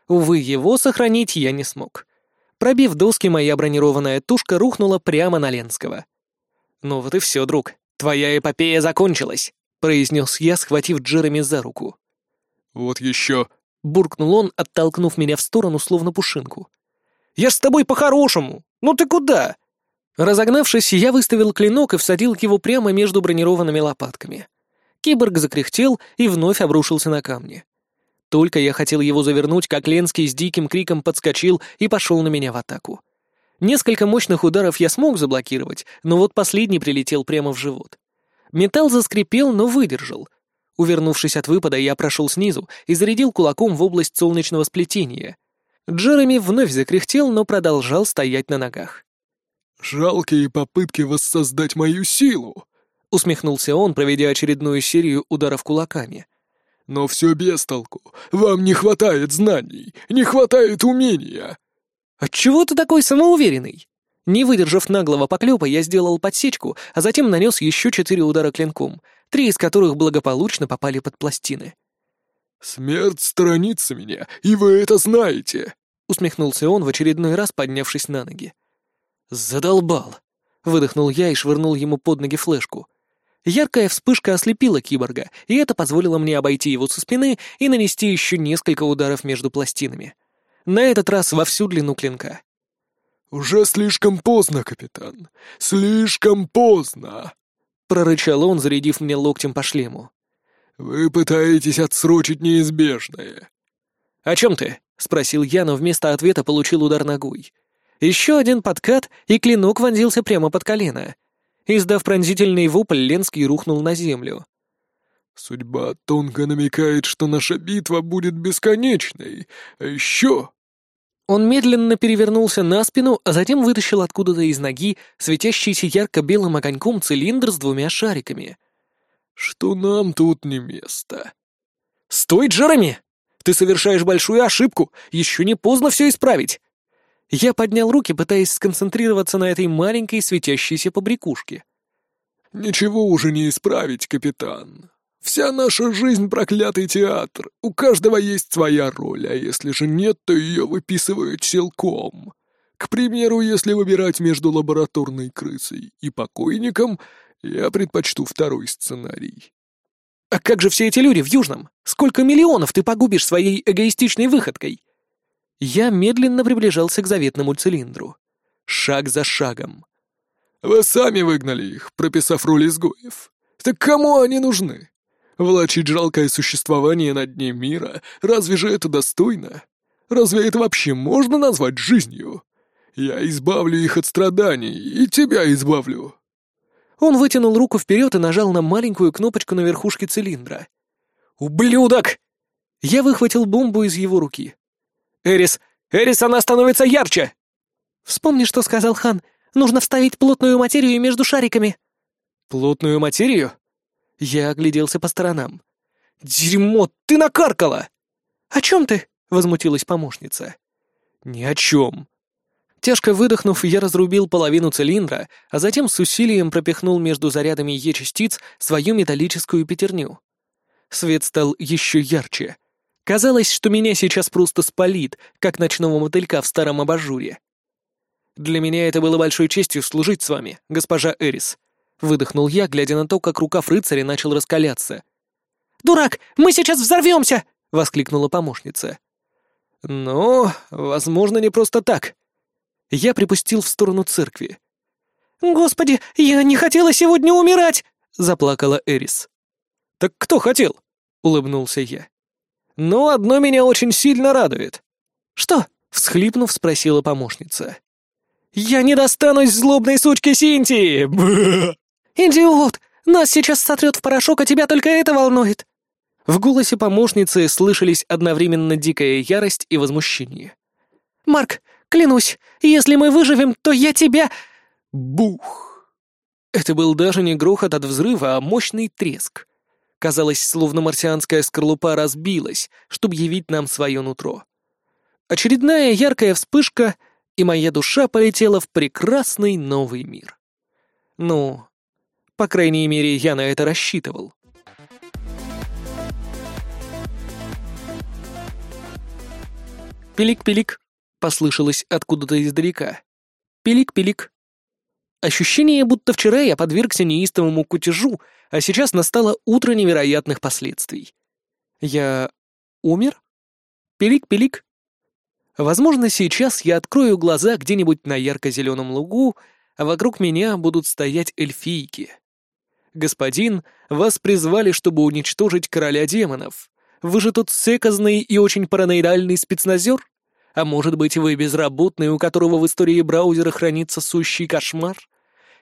Увы, его сохранить я не смог. Пробив доски, моя бронированная тушка рухнула прямо на Ленского. «Ну вот и все, друг. Твоя эпопея закончилась», — произнес я, схватив Джереми за руку. «Вот еще», — буркнул он, оттолкнув меня в сторону, словно пушинку. «Я ж с тобой по-хорошему! Ну ты куда?» Разогнавшись, я выставил клинок и всадил его прямо между бронированными лопатками. Киборг закряхтел и вновь обрушился на камни. Только я хотел его завернуть, как Ленский с диким криком подскочил и пошел на меня в атаку. Несколько мощных ударов я смог заблокировать, но вот последний прилетел прямо в живот. Металл заскрипел, но выдержал. Увернувшись от выпада, я прошел снизу и зарядил кулаком в область солнечного сплетения. Джереми вновь закряхтел, но продолжал стоять на ногах. «Жалкие попытки воссоздать мою силу!» усмехнулся он, проведя очередную серию ударов кулаками. «Но все без толку. Вам не хватает знаний, не хватает умения». «Отчего ты такой самоуверенный?» Не выдержав наглого поклепа, я сделал подсечку, а затем нанес еще четыре удара клинком, три из которых благополучно попали под пластины. «Смерть сторонится меня, и вы это знаете!» — усмехнулся он в очередной раз, поднявшись на ноги. «Задолбал!» — выдохнул я и швырнул ему под ноги флешку. Яркая вспышка ослепила киборга, и это позволило мне обойти его со спины и нанести еще несколько ударов между пластинами. На этот раз во всю длину клинка. «Уже слишком поздно, капитан. Слишком поздно!» — прорычал он, зарядив мне локтем по шлему. «Вы пытаетесь отсрочить неизбежное». «О чем ты?» — спросил я, но вместо ответа получил удар ногой. Еще один подкат, и клинок вонзился прямо под колено. Издав пронзительный вопль, Ленский рухнул на землю. «Судьба тонко намекает, что наша битва будет бесконечной. А еще...» Он медленно перевернулся на спину, а затем вытащил откуда-то из ноги светящийся ярко-белым огоньком цилиндр с двумя шариками. «Что нам тут не место?» «Стой, Джереми! Ты совершаешь большую ошибку! Еще не поздно все исправить!» Я поднял руки, пытаясь сконцентрироваться на этой маленькой светящейся побрякушке. «Ничего уже не исправить, капитан. Вся наша жизнь — проклятый театр. У каждого есть своя роль, а если же нет, то ее выписывают силком. К примеру, если выбирать между лабораторной крысой и покойником, я предпочту второй сценарий». «А как же все эти люди в Южном? Сколько миллионов ты погубишь своей эгоистичной выходкой?» Я медленно приближался к заветному цилиндру. Шаг за шагом. «Вы сами выгнали их, прописав роль изгоев. Так кому они нужны? Влачить жалкое существование на дне мира, разве же это достойно? Разве это вообще можно назвать жизнью? Я избавлю их от страданий, и тебя избавлю». Он вытянул руку вперед и нажал на маленькую кнопочку на верхушке цилиндра. «Ублюдок!» Я выхватил бомбу из его руки. «Эрис! Эрис, она становится ярче!» «Вспомни, что сказал Хан. Нужно вставить плотную материю между шариками». «Плотную материю?» Я огляделся по сторонам. «Дерьмо, ты накаркала!» «О чем ты?» — возмутилась помощница. «Ни о чем». Тяжко выдохнув, я разрубил половину цилиндра, а затем с усилием пропихнул между зарядами Е-частиц свою металлическую пятерню. Свет стал еще ярче, Казалось, что меня сейчас просто спалит, как ночного мотылька в старом абажуре. «Для меня это было большой честью служить с вами, госпожа Эрис», — выдохнул я, глядя на то, как рукав рыцаря начал раскаляться. «Дурак, мы сейчас взорвемся!» — воскликнула помощница. «Ну, возможно, не просто так». Я припустил в сторону церкви. «Господи, я не хотела сегодня умирать!» — заплакала Эрис. «Так кто хотел?» — улыбнулся я. Но одно меня очень сильно радует. Что? всхлипнув, спросила помощница. Я не достанусь злобной сучке Синтии! (laughs) Идиот! Нас сейчас сотрет в порошок, а тебя только это волнует. В голосе помощницы слышались одновременно дикая ярость и возмущение. «Марк, клянусь, если мы выживем, то я тебя...» Бух! Это был даже не грохот от взрыва, а мощный треск. Казалось, словно марсианская скорлупа разбилась, чтобы явить нам свое нутро. Очередная яркая вспышка, и моя душа полетела в прекрасный новый мир. Ну, по крайней мере, я на это рассчитывал. «Пилик-пилик», — послышалось откуда-то издалека. «Пилик-пилик». Ощущение, будто вчера я подвергся неистовому кутежу, а сейчас настало утро невероятных последствий. Я умер? Пилик-пилик. Возможно, сейчас я открою глаза где-нибудь на ярко-зеленом лугу, а вокруг меня будут стоять эльфийки. Господин, вас призвали, чтобы уничтожить короля демонов. Вы же тот секозный и очень параноидальный спецназер? А может быть, вы безработный, у которого в истории браузера хранится сущий кошмар?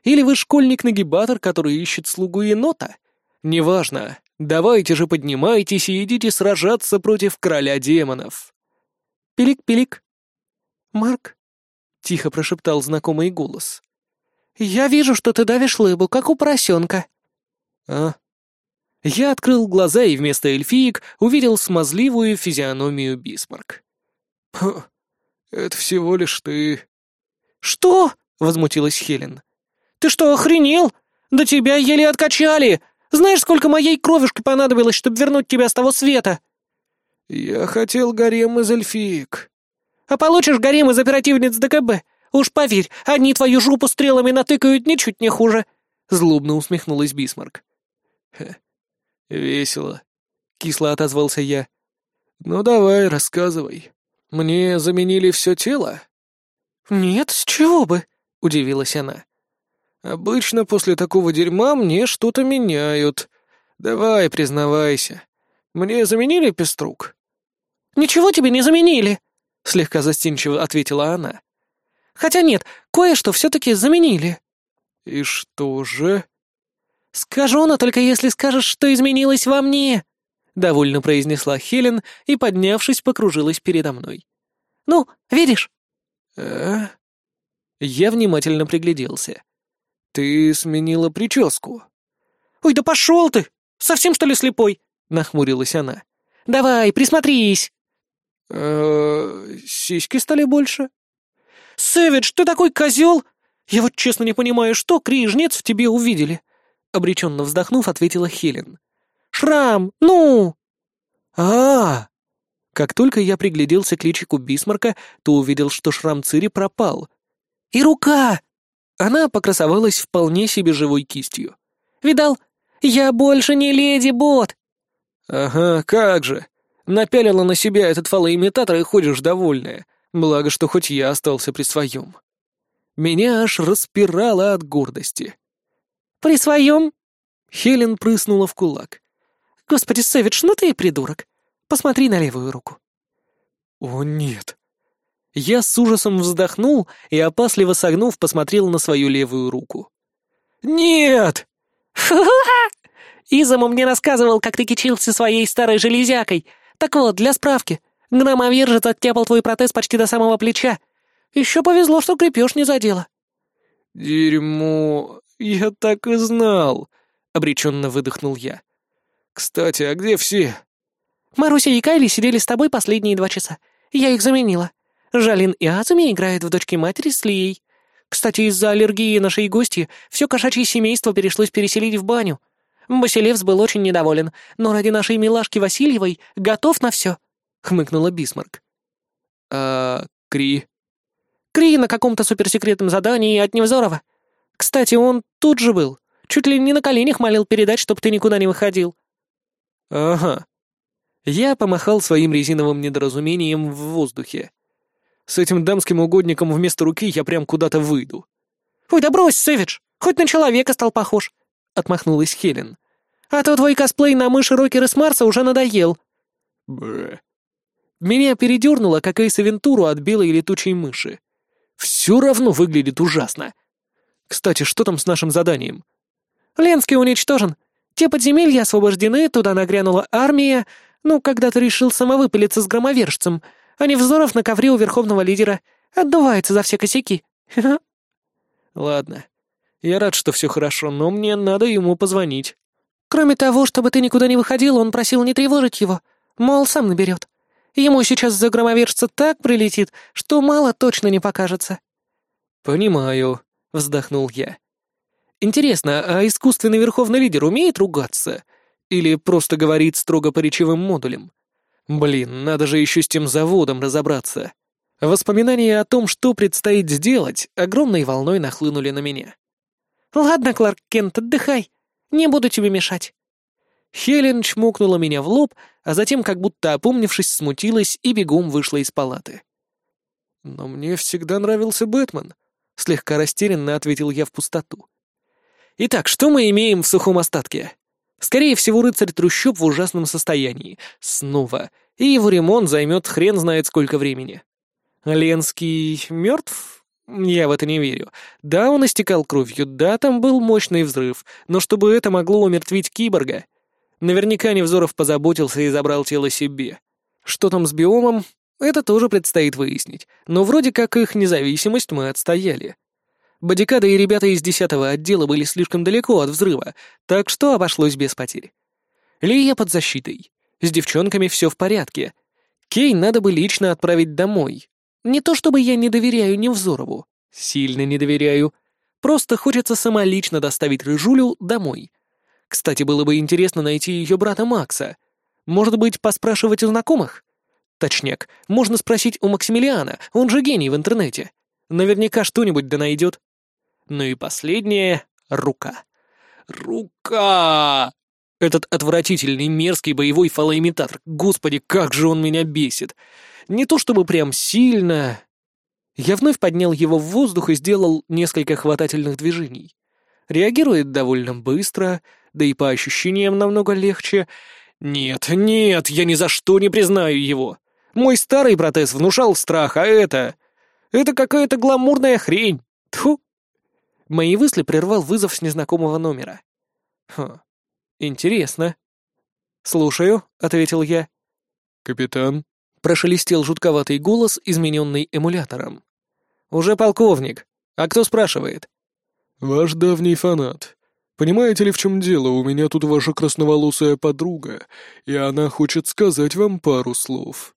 Или вы школьник-нагибатор, который ищет слугу енота? Неважно. Давайте же поднимайтесь и идите сражаться против короля демонов. Пилик-пилик. Марк, тихо прошептал знакомый голос. Я вижу, что ты давишь лыбу, как у поросенка. А? Я открыл глаза и вместо эльфиек увидел смазливую физиономию Бисмарк. «Это всего лишь ты...» «Что?» — возмутилась Хелен. «Ты что, охренел? Да тебя еле откачали! Знаешь, сколько моей кровишки понадобилось, чтобы вернуть тебя с того света?» «Я хотел гарем из эльфиек». «А получишь гарем из оперативниц ДКБ. Уж поверь, они твою жопу стрелами натыкают ничуть не хуже», — злобно усмехнулась Бисмарк. Хе, (laughs) весело. Кисло отозвался я. Ну давай, рассказывай. Мне заменили все тело? Нет, с чего бы? Удивилась она. Обычно после такого дерьма мне что-то меняют. Давай, признавайся. Мне заменили пеструк? Ничего тебе не заменили, слегка застенчиво ответила она. Хотя нет, кое-что все-таки заменили. И что же? Скажу, но только если скажешь, что изменилось во мне, довольно произнесла Хелен и, поднявшись, покружилась передо мной. Ну, видишь? А? Я внимательно пригляделся. «Ты сменила прическу». «Ой, да пошел ты! Совсем, что ли, слепой?» — нахмурилась она. «Давай, присмотрись!» «Э-э, сиськи стали больше?» «Сэвидж, ты такой козел! Я вот честно не понимаю, что Кри и Жнец в тебе увидели?» Обреченно вздохнув, ответила Хелен. «Шрам, ну!» а, -а, -а Как только я пригляделся к личику Бисмарка, то увидел, что шрам Цири пропал. «И рука!» Она покрасовалась вполне себе живой кистью. «Видал? Я больше не леди Бот!» «Ага, как же! Напялила на себя этот фалоимитатор и ходишь довольная. Благо, что хоть я остался при своем. Меня аж распирало от гордости. «При своем?» Хелен прыснула в кулак. «Господи, Сэвидж, ну ты и придурок. Посмотри на левую руку». «О, нет». Я с ужасом вздохнул и, опасливо согнув, посмотрел на свою левую руку. «Нет!» (laughs) Изаму мне рассказывал, как ты кичился своей старой железякой. Так вот, для справки, громовержец оттяпал твой протез почти до самого плеча. Еще повезло, что крепеж не задело». «Дерьмо, я так и знал», — обреченно выдохнул я. «Кстати, а где все?» «Маруся и Кайли сидели с тобой последние два часа. Я их заменила. Жалин и Азуми играют в дочки матери с Лией. Кстати, из-за аллергии нашей гости все кошачье семейство перешлось переселить в баню. Басилевс был очень недоволен, но ради нашей милашки Васильевой готов на все», — хмыкнула Бисмарк. «А Кри?» «Кри на каком-то суперсекретном задании от Невзорова. Кстати, он тут же был. Чуть ли не на коленях молил передать, чтоб ты никуда не выходил». «Ага». Я помахал своим резиновым недоразумением в воздухе. С этим дамским угодником вместо руки я прям куда-то выйду. «Ой, да брось, Сэвидж! Хоть на человека стал похож!» — отмахнулась Хелен. «А то твой косплей на мыши Рокера с Марса уже надоел». Бэ. Меня передернуло, как Эйс Авентуру от белой летучей мыши. Все равно выглядит ужасно. Кстати, что там с нашим заданием? Ленский уничтожен. Те подземелья освобождены, туда нагрянула армия. Ну, когда-то решил самовыпалиться с громовержцем, а Невзоров на ковре у верховного лидера. Отдувается за все косяки. Ладно. Я рад, что все хорошо, но мне надо ему позвонить. Кроме того, чтобы ты никуда не выходил, он просил не тревожить его. Мол, сам наберет. Ему сейчас за громовержца так прилетит, что мало точно не покажется. «Понимаю», — вздохнул я. «Интересно, а искусственный верховный лидер умеет ругаться? Или просто говорит строго по речевым модулям? Блин, надо же еще с тем заводом разобраться». Воспоминания о том, что предстоит сделать, огромной волной нахлынули на меня. «Ладно, Кларк Кент, отдыхай. Не буду тебе мешать». Хелен чмокнула меня в лоб, а затем, как будто опомнившись, смутилась и бегом вышла из палаты. «Но мне всегда нравился Бэтмен», — слегка растерянно ответил я в пустоту. «Итак, что мы имеем в сухом остатке?» Скорее всего, рыцарь трущоб в ужасном состоянии. Снова. И его ремонт займет хрен знает сколько времени. Ленский мертв? Я в это не верю. Да, он истекал кровью, да, там был мощный взрыв, но чтобы это могло умертвить киборга? Наверняка Невзоров позаботился и забрал тело себе. Что там с биомом? Это тоже предстоит выяснить, но вроде как их независимость мы отстояли. Бодикада и ребята из десятого отдела были слишком далеко от взрыва, так что обошлось без потерь. Лия под защитой. С девчонками все в порядке. Кей надо бы лично отправить домой, не то чтобы я не доверяю Невзорову. Сильно не доверяю. Просто хочется сама лично доставить Рыжулю домой. Кстати, было бы интересно найти ее брата Макса. Может быть, поспрашивать у знакомых? Точняк, можно спросить у Максимилиана, он же гений в интернете. Наверняка что-нибудь да найдет. Ну и последнее — рука. Рука! Этот отвратительный, мерзкий боевой фалоимитатор. Господи, как же он меня бесит. Не то чтобы прям сильно... Я вновь поднял его в воздух и сделал несколько хватательных движений. Реагирует довольно быстро, да и по ощущениям намного легче. Нет, нет, я ни за что не признаю его. Мой старый протез внушал страх, а это... Это какая-то гламурная хрень. Тьфу. Мои мысли прервал вызов с незнакомого номера. Хм, интересно. «Слушаю», — ответил я. «Капитан?» — прошелестел жутковатый голос, измененный эмулятором. «Уже полковник. А кто спрашивает?» «Ваш давний фанат. Понимаете ли, в чем дело? У меня тут ваша красноволосая подруга, и она хочет сказать вам пару слов».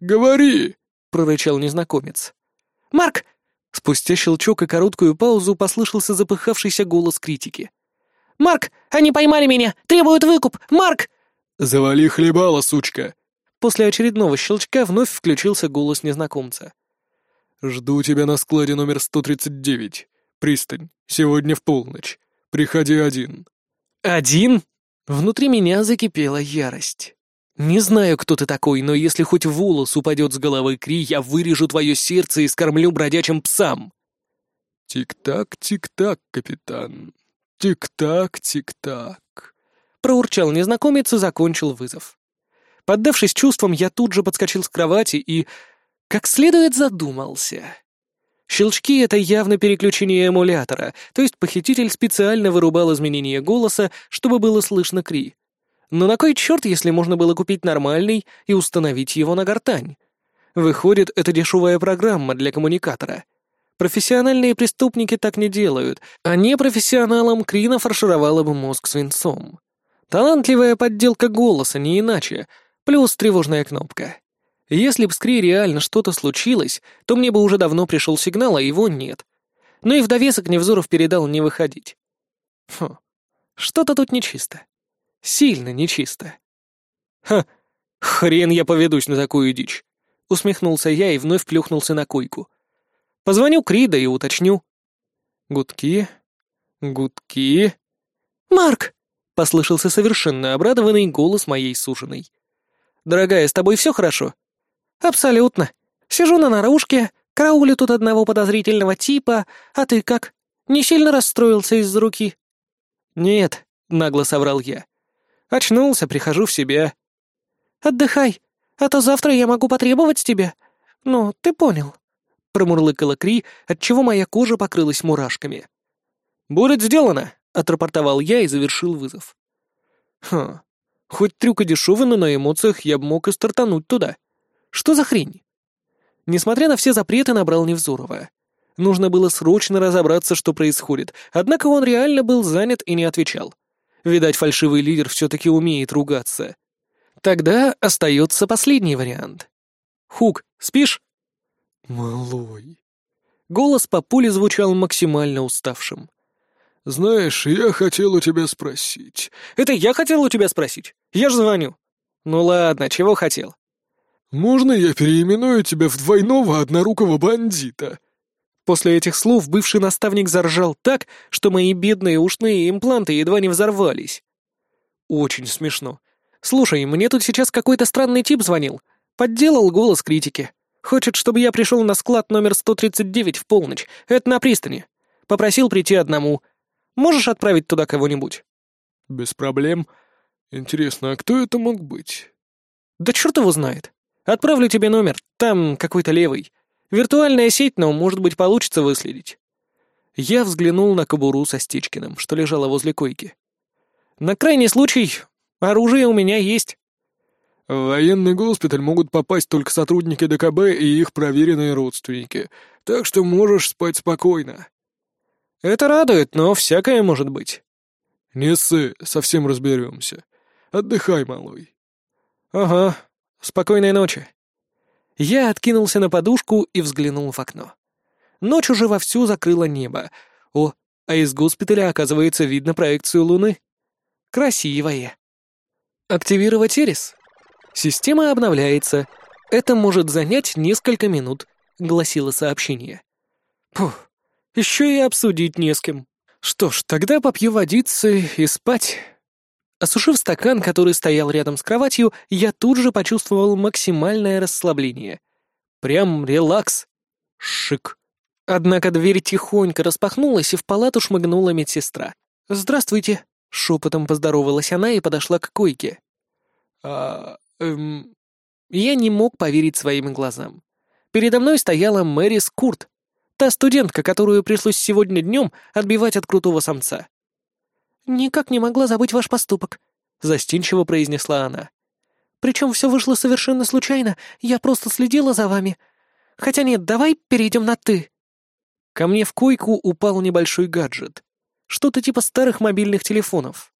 «Говори!» — прорычал незнакомец. «Марк!» Спустя щелчок и короткую паузу послышался запыхавшийся голос критики. «Марк, они поймали меня! Требуют выкуп! Марк!» «Завали хлебала, сучка!» После очередного щелчка вновь включился голос незнакомца. «Жду тебя на складе номер 139. Пристань. Сегодня в полночь. Приходи один». «Один?» Внутри меня закипела ярость. «Не знаю, кто ты такой, но если хоть волос упадет с головы Кри, я вырежу твое сердце и скормлю бродячим псам!» «Тик-так, тик-так, капитан. Тик-так, тик-так», — проурчал незнакомец и закончил вызов. Поддавшись чувствам, я тут же подскочил с кровати и, как следует, задумался. Щелчки — это явно переключение эмулятора, то есть похититель специально вырубал изменение голоса, чтобы было слышно Кри. Но на кой черт, если можно было купить нормальный и установить его на гортань? Выходит, это дешевая программа для коммуникатора. Профессиональные преступники так не делают, а непрофессионалам Крина фаршировала бы мозг свинцом. Талантливая подделка голоса, не иначе, плюс тревожная кнопка. Если б с Кри реально что-то случилось, то мне бы уже давно пришел сигнал, а его нет. Но и в довесок Невзоров передал не выходить. Фу, что-то тут нечисто. Сильно нечисто. Ха, хрен я поведусь на такую дичь. Усмехнулся я и вновь плюхнулся на койку. Позвоню Крида и уточню. Гудки, гудки. «Марк!» — послышался совершенно обрадованный голос моей суженой. «Дорогая, с тобой все хорошо?» «Абсолютно. Сижу на наружке, караулю тут одного подозрительного типа, а ты как? Не сильно расстроился из-за руки?» «Нет», — нагло соврал я. Очнулся, прихожу в себя. Отдыхай, а то завтра я могу потребовать тебя. Ну, ты понял. Промурлыкала Кри, отчего моя кожа покрылась мурашками. «Будет сделано», — отрапортовал я и завершил вызов. Хм, хоть трюк и дешевый, но на эмоциях я бы мог и стартануть туда. Что за хрень? Несмотря на все запреты, набрал Невзорова. Нужно было срочно разобраться, что происходит, однако он реально был занят и не отвечал. Видать, фальшивый лидер все-таки умеет ругаться. Тогда остается последний вариант. «Хук, спишь?» «Малой». Голос папули звучал максимально уставшим. «Знаешь, я хотел у тебя спросить». «Это я хотел у тебя спросить? Я же звоню». «Ну ладно, чего хотел?» «Можно я переименую тебя в двойного однорукого бандита?» После этих слов бывший наставник заржал так, что мои бедные ушные импланты едва не взорвались. Очень смешно. Слушай, мне тут сейчас какой-то странный тип звонил. Подделал голос критики. Хочет, чтобы я пришел на склад номер 139 в полночь. Это на пристани. Попросил прийти одному. Можешь отправить туда кого-нибудь? Без проблем. Интересно, а кто это мог быть? Да черт его знает. Отправлю тебе номер. Там какой-то левый. Виртуальная сеть, но, может быть, получится выследить. Я взглянул на кобуру со Стечкиным, что лежала возле койки. На крайний случай, оружие у меня есть. В военный госпиталь могут попасть только сотрудники ДКБ и их проверенные родственники, так что можешь спать спокойно. Это радует, но всякое может быть. Не ссы, совсем разберемся. Отдыхай, малой. Ага, спокойной ночи. Я откинулся на подушку и взглянул в окно. Ночь уже вовсю закрыла небо. О, а из госпиталя, оказывается, видно проекцию Луны. Красивое. Активировать Эрис. Система обновляется. Это может занять несколько минут, гласило сообщение. Пух, еще и обсудить не с кем. Что ж, тогда попью водицы и спать. Осушив стакан, который стоял рядом с кроватью, я тут же почувствовал максимальное расслабление. Прям релакс. Шик. Однако дверь тихонько распахнулась, и в палату шмыгнула медсестра. «Здравствуйте», — шепотом поздоровалась она и подошла к койке. «А... эм...» Я не мог поверить своим глазам. Передо мной стояла Мэрис Курт, та студентка, которую пришлось сегодня днем отбивать от крутого самца. «Никак не могла забыть ваш поступок», — застенчиво произнесла она. «Причем все вышло совершенно случайно, я просто следила за вами. Хотя нет, давай перейдем на «ты». Ко мне в койку упал небольшой гаджет. Что-то типа старых мобильных телефонов.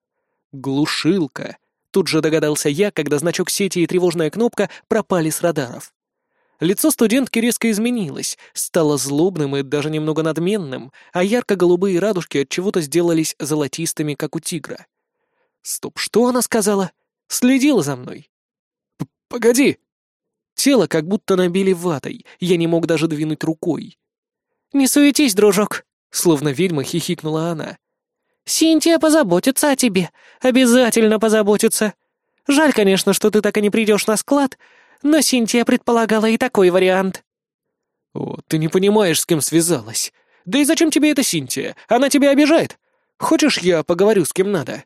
Глушилка. Тут же догадался я, когда значок сети и тревожная кнопка пропали с радаров. Лицо студентки резко изменилось, стало злобным и даже немного надменным, а ярко-голубые радужки от чего-то сделались золотистыми, как у тигра. Стоп, что она сказала? Следила за мной. П Погоди! Тело как будто набили ватой, я не мог даже двинуть рукой. «Не суетись, дружок!» — словно ведьма хихикнула она. «Синтия позаботится о тебе, обязательно позаботится. Жаль, конечно, что ты так и не придешь на склад, но Синтия предполагала и такой вариант». «О, ты не понимаешь, с кем связалась. Да и зачем тебе эта Синтия? Она тебя обижает. Хочешь, я поговорю с кем надо?»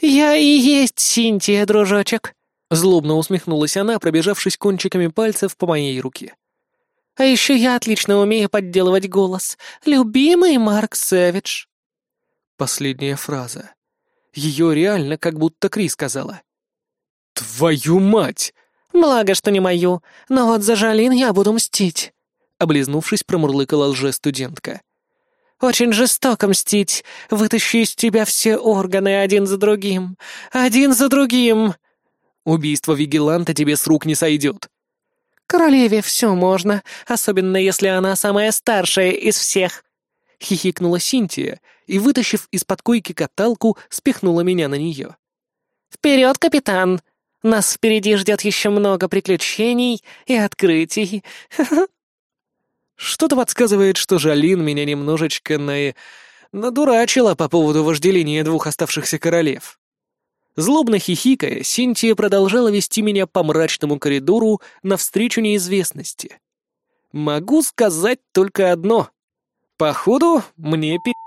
«Я и есть Синтия, дружочек», — злобно усмехнулась она, пробежавшись кончиками пальцев по моей руке. «А еще я отлично умею подделывать голос. Любимый Марк Сэвидж». Последняя фраза. Ее реально как будто Кри сказала. «Твою мать!» «Благо, что не мою, но вот за Жалин я буду мстить», — облизнувшись, промурлыкала лже-студентка. «Очень жестоко мстить, вытащи из тебя все органы один за другим, один за другим». «Убийство вигиланта тебе с рук не сойдет». «Королеве все можно, особенно если она самая старшая из всех», — хихикнула Синтия и, вытащив из-под койки каталку, спихнула меня на нее. «Вперед, капитан! Нас впереди ждет еще много приключений и открытий. (laughs) Что-то подсказывает, что Жалин меня немножечко на... надурачила по поводу вожделения двух оставшихся королев. Злобно хихикая, Синтия продолжала вести меня по мрачному коридору навстречу неизвестности. Могу сказать только одно. Походу, мне пи***.